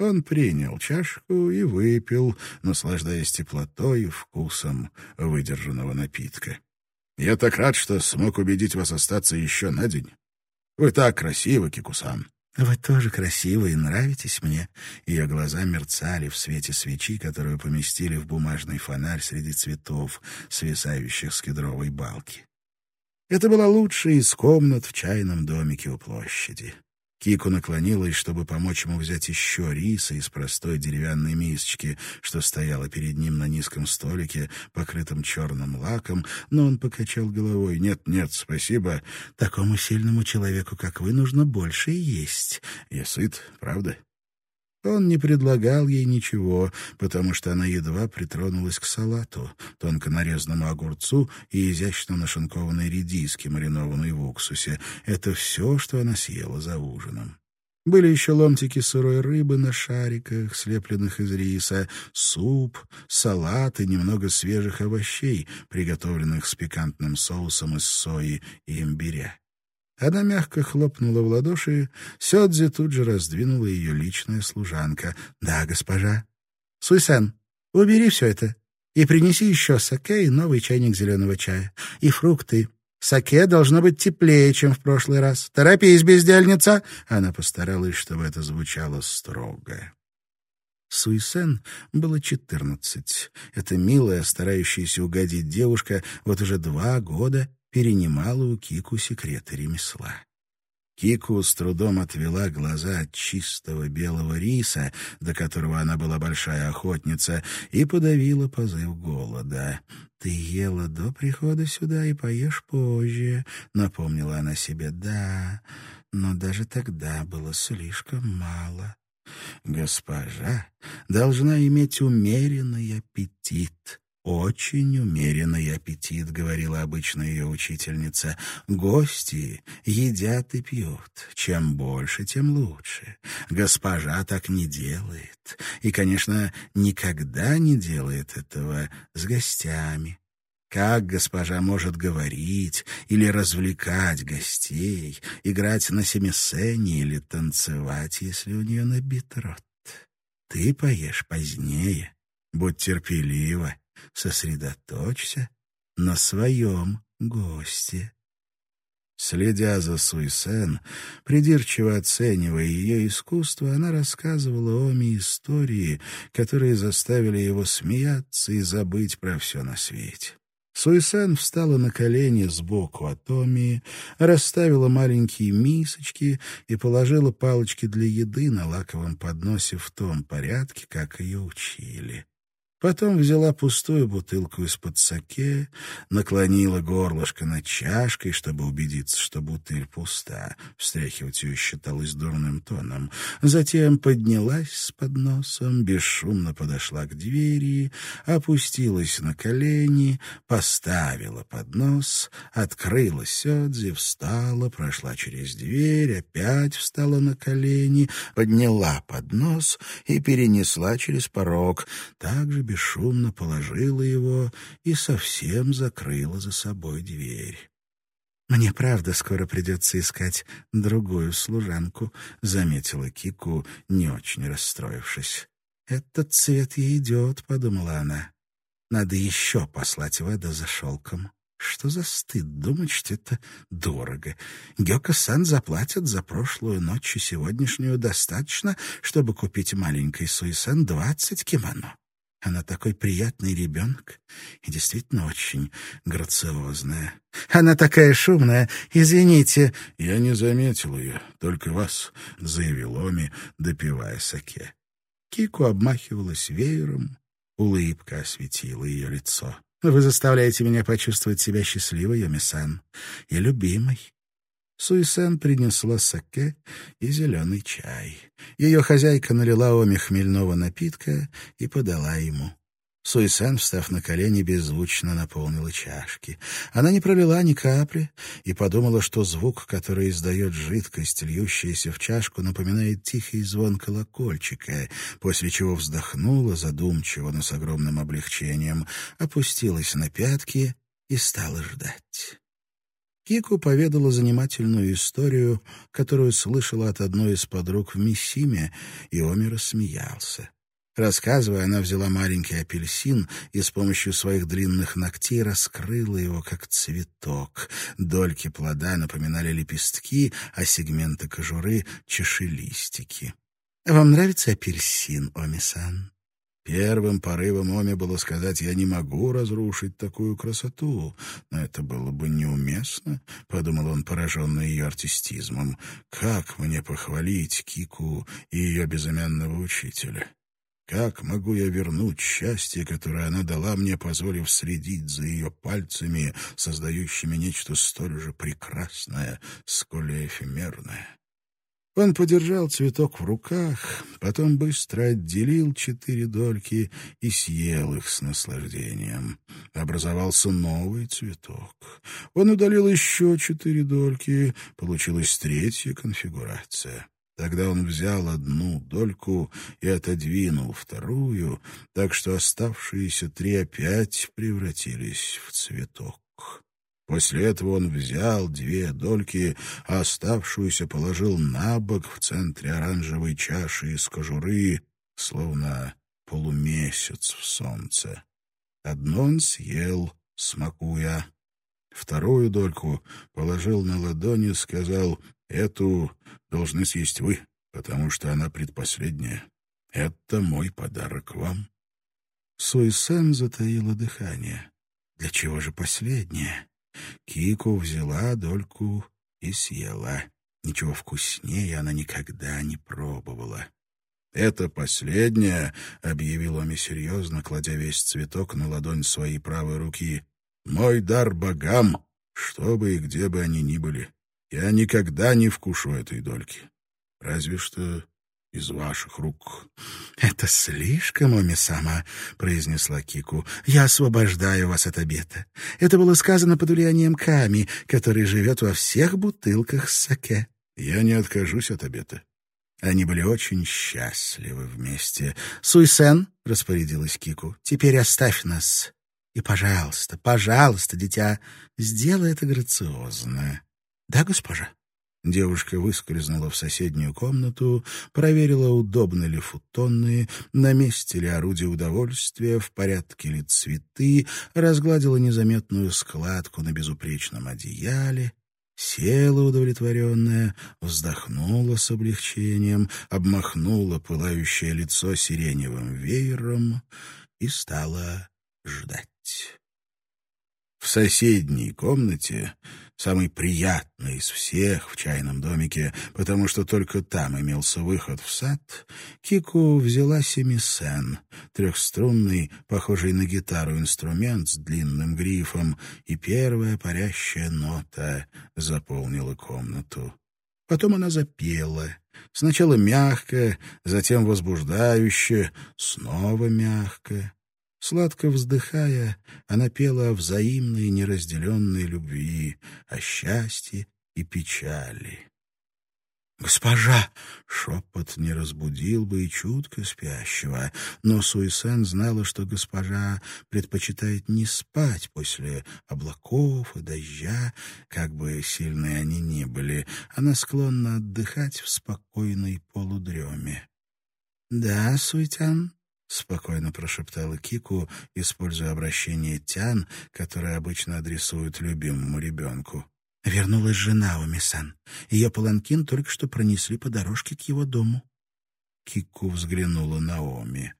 Он принял чашку и выпил, наслаждаясь теплотой и вкусом выдержанного напитка. «Я так рад, что смог убедить вас остаться еще на день. Вы так красивы, Кикусан». «Вы тоже красивы и нравитесь мне». Ее глаза мерцали в свете свечи, которую поместили в бумажный фонарь среди цветов, свисающих с кедровой балки. Это была лучшая из комнат в чайном домике у площади. Кику наклонилась, чтобы помочь ему взять еще риса из простой деревянной мисочки, что стояла перед ним на низком столике, покрытом черным лаком, но он покачал головой. «Нет, нет, спасибо. Такому сильному человеку, как вы, нужно больше есть. Я сыт, правда?» Он не предлагал ей ничего, потому что она едва притронулась к салату, тонко нарезанному огурцу и изящно нашинкованной редиске, маринованной в уксусе. Это все, что она съела за ужином. Были еще ломтики сырой рыбы на шариках, слепленных из риса, суп, салат и немного свежих овощей, приготовленных с пикантным соусом из сои и имбиря. Она мягко хлопнула в ладоши, Сёдзи тут же раздвинула ее личная служанка. «Да, госпожа». «Суйсан, убери все это и принеси еще саке и новый чайник зеленого чая. И фрукты. Саке должно быть теплее, чем в прошлый раз. Торопись, бездельница!» Она постаралась, чтобы это звучало строго. Суисен было четырнадцать. Эта милая, старающаяся угодить девушка вот уже два года перенимала у Кику секреты ремесла. Кику с трудом отвела глаза от чистого белого риса, до которого она была большая охотница, и подавила позыв голода. «Ты ела до прихода сюда и поешь позже», — напомнила она себе. «Да, но даже тогда было слишком мало». Госпожа должна иметь умеренный аппетит, «Очень умеренный аппетит», — говорила обычно ее учительница. «Гости едят и пьют. Чем больше, тем лучше. Госпожа так не делает. И, конечно, никогда не делает этого с гостями. Как госпожа может говорить или развлекать гостей, играть на семисене или танцевать, если у нее набит рот? Ты поешь позднее. Будь терпелива сосредоточься на своем госте. Следя за Суйсен, придирчиво оценивая ее искусство, она рассказывала Оми истории, которые заставили его смеяться и забыть про все на свете. Суйсен встала на колени сбоку от Оми, расставила маленькие мисочки и положила палочки для еды на лаковом подносе в том порядке, как ее учили. Потом взяла пустую бутылку из-под саке, наклонила горлышко над чашкой, чтобы убедиться, что бутыль пуста. Встряхивать ее считалось дурным тоном. Затем поднялась с подносом, бесшумно подошла к двери, опустилась на колени, поставила поднос, открыла сёдзи, встала, прошла через дверь, опять встала на колени, подняла поднос и перенесла через порог. Также бесшумно положила его и совсем закрыла за собой дверь. «Мне правда скоро придется искать другую служанку», — заметила Кику, не очень расстроившись. «Этот цвет ей идет», — подумала она. «Надо еще послать Веда за шелком». Что за стыд думать, что это дорого? Гёка-сан заплатит за прошлую ночь и сегодняшнюю достаточно, чтобы купить маленькой Суисан двадцать кимоно. Она такой приятный ребенок и действительно очень грациозная. Она такая шумная, извините. Я не заметил ее, только вас, — заявил Оми, допивая саке. Кику обмахивалась веером, улыбка осветила ее лицо. Вы заставляете меня почувствовать себя счастливой, Йоми-сан, и любимой. Суисен принесла саке и зеленый чай. Ее хозяйка налила Оми хмельного напитка и подала ему. Суисен, встав на колени, беззвучно наполнила чашки. Она не пролила ни капли и подумала, что звук, который издает жидкость, льющаяся в чашку, напоминает тихий звон колокольчика, после чего вздохнула задумчиво, но с огромным облегчением, опустилась на пятки и стала ждать. Кику поведала занимательную историю, которую слышала от одной из подруг в Миссиме, и Оми рассмеялся. Рассказывая, она взяла маленький апельсин и с помощью своих длинных ногтей раскрыла его, как цветок. Дольки плода напоминали лепестки, а сегменты кожуры — чешелистики. «Вам нравится апельсин, Оми-сан?» Первым порывом Оми было сказать «я не могу разрушить такую красоту», но это было бы неуместно, — подумал он, пораженный ее артистизмом. «Как мне похвалить Кику и ее безымянного учителя?» Как могу я вернуть счастье, которое она дала мне, позволив следить за ее пальцами, создающими нечто столь же прекрасное, сколь и эфемерное? Он подержал цветок в руках, потом быстро отделил четыре дольки и съел их с наслаждением. Образовался новый цветок. Он удалил еще четыре дольки, получилась третья конфигурация. Тогда он взял одну дольку и отодвинул вторую, так что оставшиеся три опять превратились в цветок. После этого он взял две дольки, а оставшуюся положил на бок в центре оранжевой чаши из кожуры, словно полумесяц в солнце. Одно он съел, смакуя. Вторую дольку положил на ладони сказал, «Эту должны съесть вы, потому что она предпоследняя. Это мой подарок вам». Суйсен затаила дыхание. «Для чего же последняя?» Кику взяла дольку и съела. Ничего вкуснее она никогда не пробовала. «Это последнее», — объявил Оми серьезно, кладя весь цветок на ладонь своей правой руки. «Мой дар богам, что бы и где бы они ни были. Я никогда не вкушу этой дольки. Разве что из ваших рук. — Это слишком, Оми-сама, — произнесла Кику. — Я освобождаю вас от обета. Это было сказано под влиянием Ками, который живет во всех бутылках саке. — Я не откажусь от обета. Они были очень счастливы вместе. — Суйсен, — распорядилась Кику, — теперь оставь нас. И, пожалуйста, пожалуйста, дитя, сделай это грациозно. — Да, госпожа? Девушка выскользнула в соседнюю комнату, проверила, удобны ли футонные, на месте ли орудие удовольствия, в порядке ли цветы, разгладила незаметную складку на безупречном одеяле, села удовлетворенная, вздохнула с облегчением, обмахнула пылающее лицо сиреневым веером и стала ждать. В соседней комнате самый приятный из всех в чайном домике, потому что только там имелся выход в сад, Кику взяла семисен, трехструнный, похожий на гитару инструмент с длинным грифом, и первая парящая нота заполнила комнату. Потом она запела. Сначала мягко, затем возбуждающе, снова мягко. Сладко вздыхая, она пела о взаимной неразделенной любви, о счастье и печали. «Госпожа!» — шепот не разбудил бы и чутко спящего, но Суисен знала, что госпожа предпочитает не спать после облаков и дождя, как бы сильные они ни были. Она склонна отдыхать в спокойной полудреме. «Да, Суйтян?» — спокойно прошептала Кику, используя обращение «тян», которое обычно адресуют любимому ребенку. Вернулась жена Умисан. Ее паланкин только что пронесли по дорожке к его дому. Кику взглянула на Оми.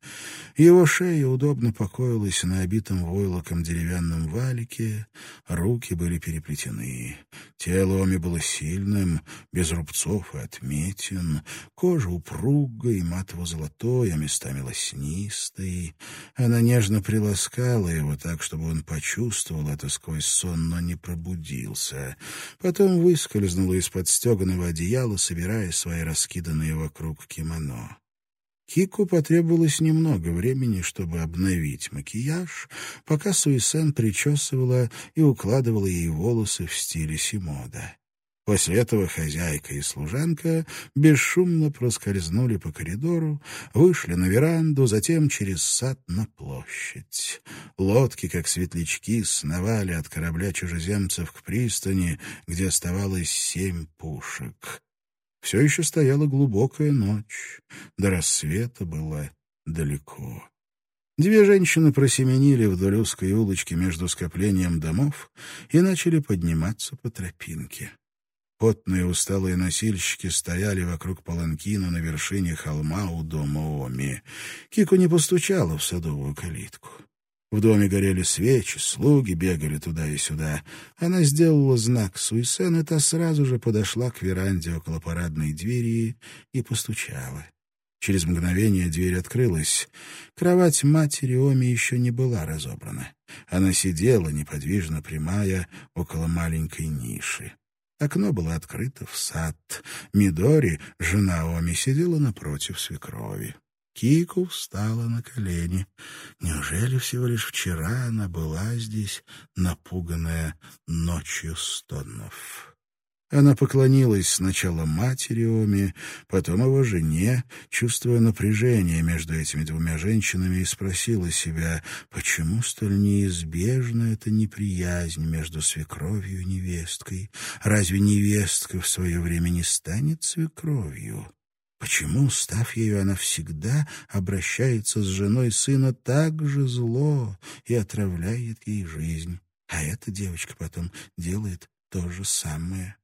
Его шея удобно покоилась на обитом войлоком деревянном валике, руки были переплетены. Тело Оми было сильным, без рубцов и отметин, кожа упругой, матово-золотой, а местами лоснистой. Она нежно приласкала его так, чтобы он почувствовал это сквозь сон, но не пробудился. Потом выскользнула из-под стеганого одеяла, собирая свои раскиданные вокруг кимоно. Кику потребовалось немного времени, чтобы обновить макияж, пока Суисен причесывала и укладывала ей волосы в стиле Симода. После этого хозяйка и служанка бесшумно проскользнули по коридору, вышли на веранду, затем через сад на площадь. Лодки, как светлячки, сновали от корабля чужеземцев к пристани, где оставалось семь пушек. Все еще стояла глубокая ночь. До рассвета было далеко. Две женщины просеменили вдоль узкой улочки между скоплением домов и начали подниматься по тропинке. Потные усталые носильщики стояли вокруг паланкина на вершине холма у дома Оми. Кико не постучала в садовую калитку. В доме горели свечи, слуги бегали туда и сюда. Она сделала знак Суисен, и та сразу же подошла к веранде около парадной двери и постучала. Через мгновение дверь открылась. Кровать матери Оми еще не была разобрана. Она сидела, неподвижно прямая, около маленькой ниши. Окно было открыто в сад. Мидори, жена Оми, сидела напротив свекрови. Кику встала на колени. Неужели всего лишь вчера она была здесь, напуганная ночью стонов? Она поклонилась сначала матери Оми, потом его жене, чувствуя напряжение между этими двумя женщинами, и спросила себя, почему столь неизбежна эта неприязнь между свекровью и невесткой. Разве невестка в свое время не станет свекровью? Почему, став ею, она всегда обращается с женой сына так же зло и отравляет ей жизнь? А эта девочка потом делает то же самое.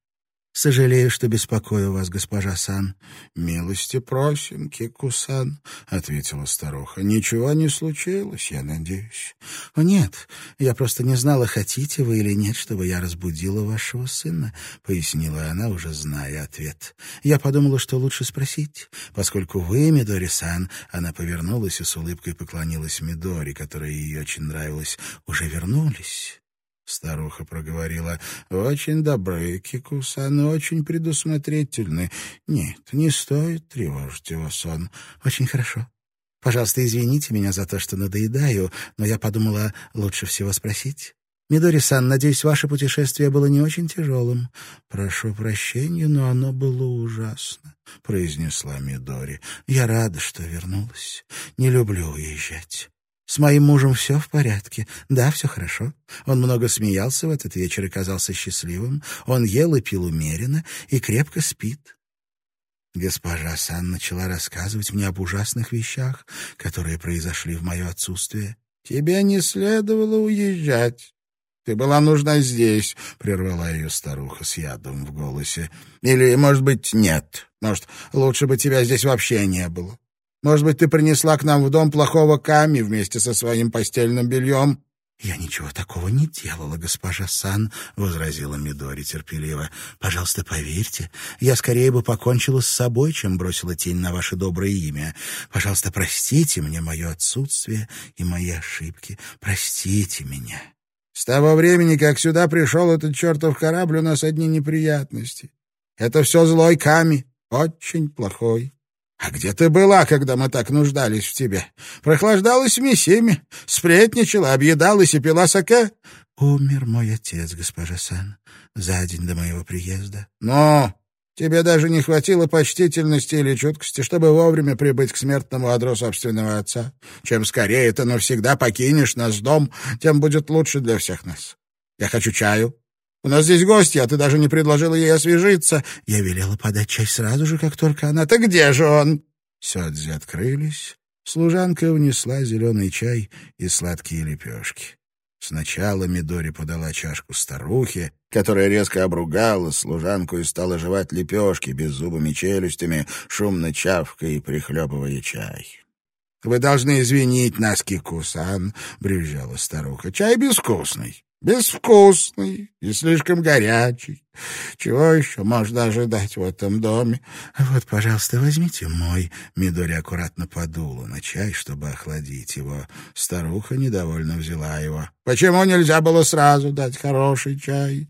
«Сожалею, что беспокою вас, госпожа Сан». «Милости просим, Кику-сан», — ответила старуха. «Ничего не случилось, я надеюсь». «О, нет, я просто не знала, хотите вы или нет, чтобы я разбудила вашего сына», — пояснила она, уже зная ответ. «Я подумала, что лучше спросить, поскольку вы, Мидори-сан...» Она повернулась и с улыбкой поклонилась Мидори, которая ей очень нравилась. «Уже вернулись?» Старуха проговорила. «Очень добры, Кикусан, очень предусмотрительны. Нет, не стоит тревожить его сон. Очень хорошо. Пожалуйста, извините меня за то, что надоедаю, но я подумала, лучше всего спросить. Мидори-сан, надеюсь, ваше путешествие было не очень тяжелым. Прошу прощения, но оно было ужасно, — произнесла Мидори. Я рада, что вернулась. Не люблю уезжать. С моим мужем все в порядке. Да, все хорошо. Он много смеялся в этот вечер и казался счастливым. Он ел и пил умеренно и крепко спит. Госпожа Сан начала рассказывать мне об ужасных вещах, которые произошли в мое отсутствие. «Тебе не следовало уезжать. Ты была нужна здесь», — прервала ее старуха с ядом в голосе. «Или, может быть, нет. Может, лучше бы тебя здесь вообще не было. Может быть, ты принесла к нам в дом плохого Ками вместе со своим постельным бельем?» «Я ничего такого не делала, госпожа Сан», — возразила Мидори терпеливо. «Пожалуйста, поверьте, я скорее бы покончила с собой, чем бросила тень на ваше доброе имя. Пожалуйста, простите мне мое отсутствие и мои ошибки. Простите меня». «С того времени, как сюда пришел этот чертов корабль, у нас одни неприятности. Это все злой Ками, очень плохой. А где ты была, когда мы так нуждались в тебе? Прохлаждалась в Мисиме, сплетничала, объедалась и пила саке? Умер мой отец, госпожа Сан, за день до моего приезда. Но тебе даже не хватило почтительности или чуткости, чтобы вовремя прибыть к смертному адру собственного отца. Чем скорее ты навсегда покинешь наш дом, тем будет лучше для всех нас. Я хочу чаю, у нас здесь гости, а ты даже не предложила ей освежиться. Я велела подать чай сразу же, как только она... Так где же он?» Сёдзи открылись. Служанка внесла зеленый чай и сладкие лепешки. Сначала Мидори подала чашку старухе, которая резко обругала служанку и стала жевать лепешки беззубыми челюстями, шумно чавкая и прихлебывая чай. «Вы должны извинить нас, Кикусан», — брюзжала старуха. «Чай безвкусный». Безвкусный и слишком горячий. Чего еще можно ожидать в этом доме? Вот, пожалуйста, возьмите мой. Мидори аккуратно подула на чай, чтобы охладить его. Старуха недовольно взяла его. Почему нельзя было сразу дать хороший чай?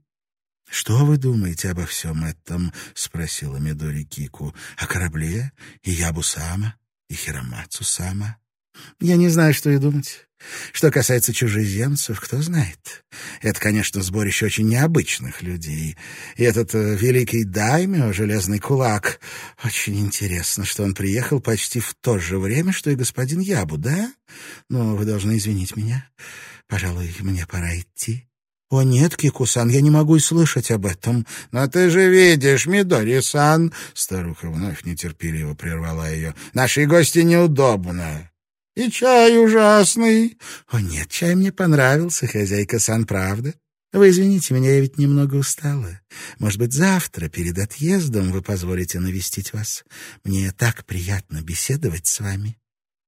«Что вы думаете обо всем этом?» — спросила Мидори Кику. «О корабле и Ябу-сама, и Хиромацу-сама?» «Я не знаю, что и думать. Что касается чужеземцев, кто знает. Это, конечно, сборище очень необычных людей. И этот э, великий даймё, железный кулак, очень интересно, что он приехал почти в то же время, что и господин Ябу, да? Но вы должны извинить меня. Пожалуй, мне пора идти. «О нет, Кикусан, я не могу и слышать об этом». «Но ты же видишь, Мидори-сан!» Старуха вновь нетерпеливо прервала ее. «Наши гости неудобно. И чай ужасный. О, нет, чай мне понравился, хозяйка Сан, правда? Вы извините меня, я ведь немного устала. Может быть, завтра, перед отъездом, вы позволите навестить вас? Мне так приятно беседовать с вами.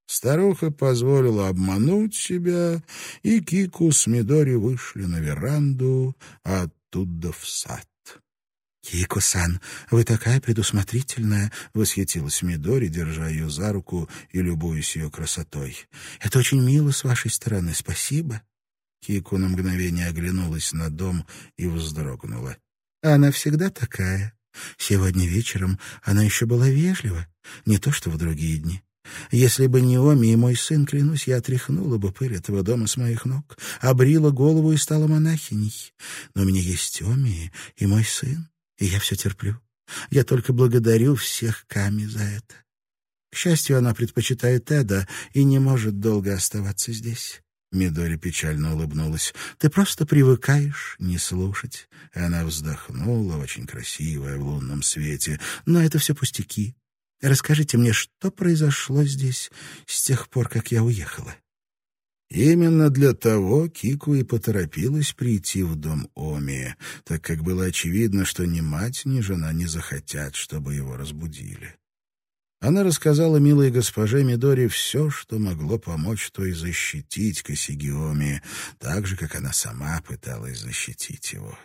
Старуха позволила обмануть себя, и Кику с Мидори вышли на веранду, а оттуда в сад. «Кико-сан, вы такая предусмотрительная!» — восхитилась Мидори, держа ее за руку и любуясь ее красотой. «Это очень мило с вашей стороны. Спасибо!» Кико на мгновение оглянулась на дом и вздрогнула. «Она всегда такая. Сегодня вечером она еще была вежлива, не то что в другие дни. Если бы не Оми и мой сын, клянусь, я отряхнула бы пыль этого дома с моих ног, обрила голову и стала монахиней. Но у меня есть Оми и мой сын. И я все терплю. Я только благодарю всех Ками за это. К счастью, она предпочитает Эда и не может долго оставаться здесь. Мидори печально улыбнулась. «Ты просто привыкаешь не слушать». Она вздохнула, очень красивая в лунном свете. «Но это все пустяки. Расскажите мне, что произошло здесь с тех пор, как я уехала?» Именно для того Кику и поторопилась прийти в дом Оми, так как было очевидно, что ни мать, ни жена не захотят, чтобы его разбудили. Она рассказала милой госпоже Мидори все, что могло помочь той защитить Косигиоми, так же, как она сама пыталась защитить его.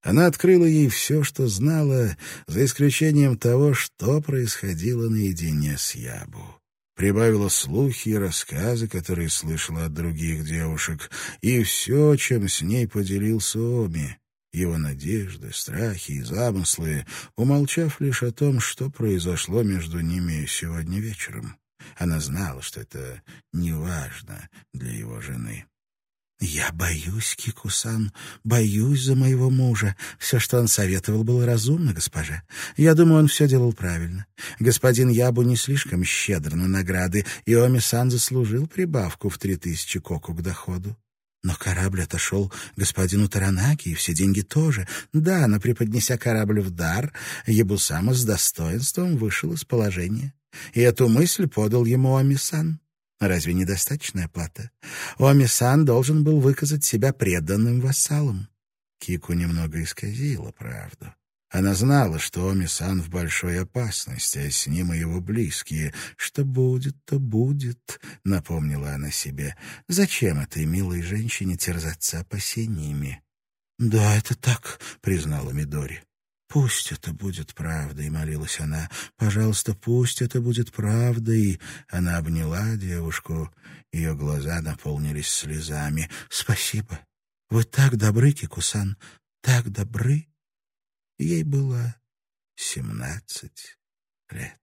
Она открыла ей все, что знала, за исключением того, что происходило наедине с Ябу. Прибавила слухи и рассказы, которые слышала от других девушек, и все, чем с ней поделился Оми его надежды, страхи и замыслы, умолчав лишь о том, что произошло между ними сегодня вечером. Она знала, что это неважно для его жены. «Я боюсь, Кикусан, боюсь за моего мужа. Все, что он советовал, было разумно, госпожа. Я думаю, он все делал правильно. Господин Ябу не слишком щедр на награды, и Оми-сан заслужил прибавку в три тысячи коку к доходу. Но корабль отошел господину Таранаки, и все деньги тоже. Да, но преподнеся корабль в дар, Ябусама с достоинством вышел из положения. И эту мысль подал ему Оми-сан. Разве недостаточная плата? Оми-сан должен был выказать себя преданным вассалом. Кику немного исказила правду. Она знала, что Оми-сан в большой опасности, а с ним и его близкие. «Что будет, то будет», — напомнила она себе. «Зачем этой милой женщине терзаться опасениями?» «Да, это так», — признала Мидори. «Пусть это будет правдой», — молилась она. «Пожалуйста, пусть это будет правдой». Она обняла девушку. Ее глаза наполнились слезами. «Спасибо. Вы так добры, Кикусан, так добры». Ей было семнадцать лет.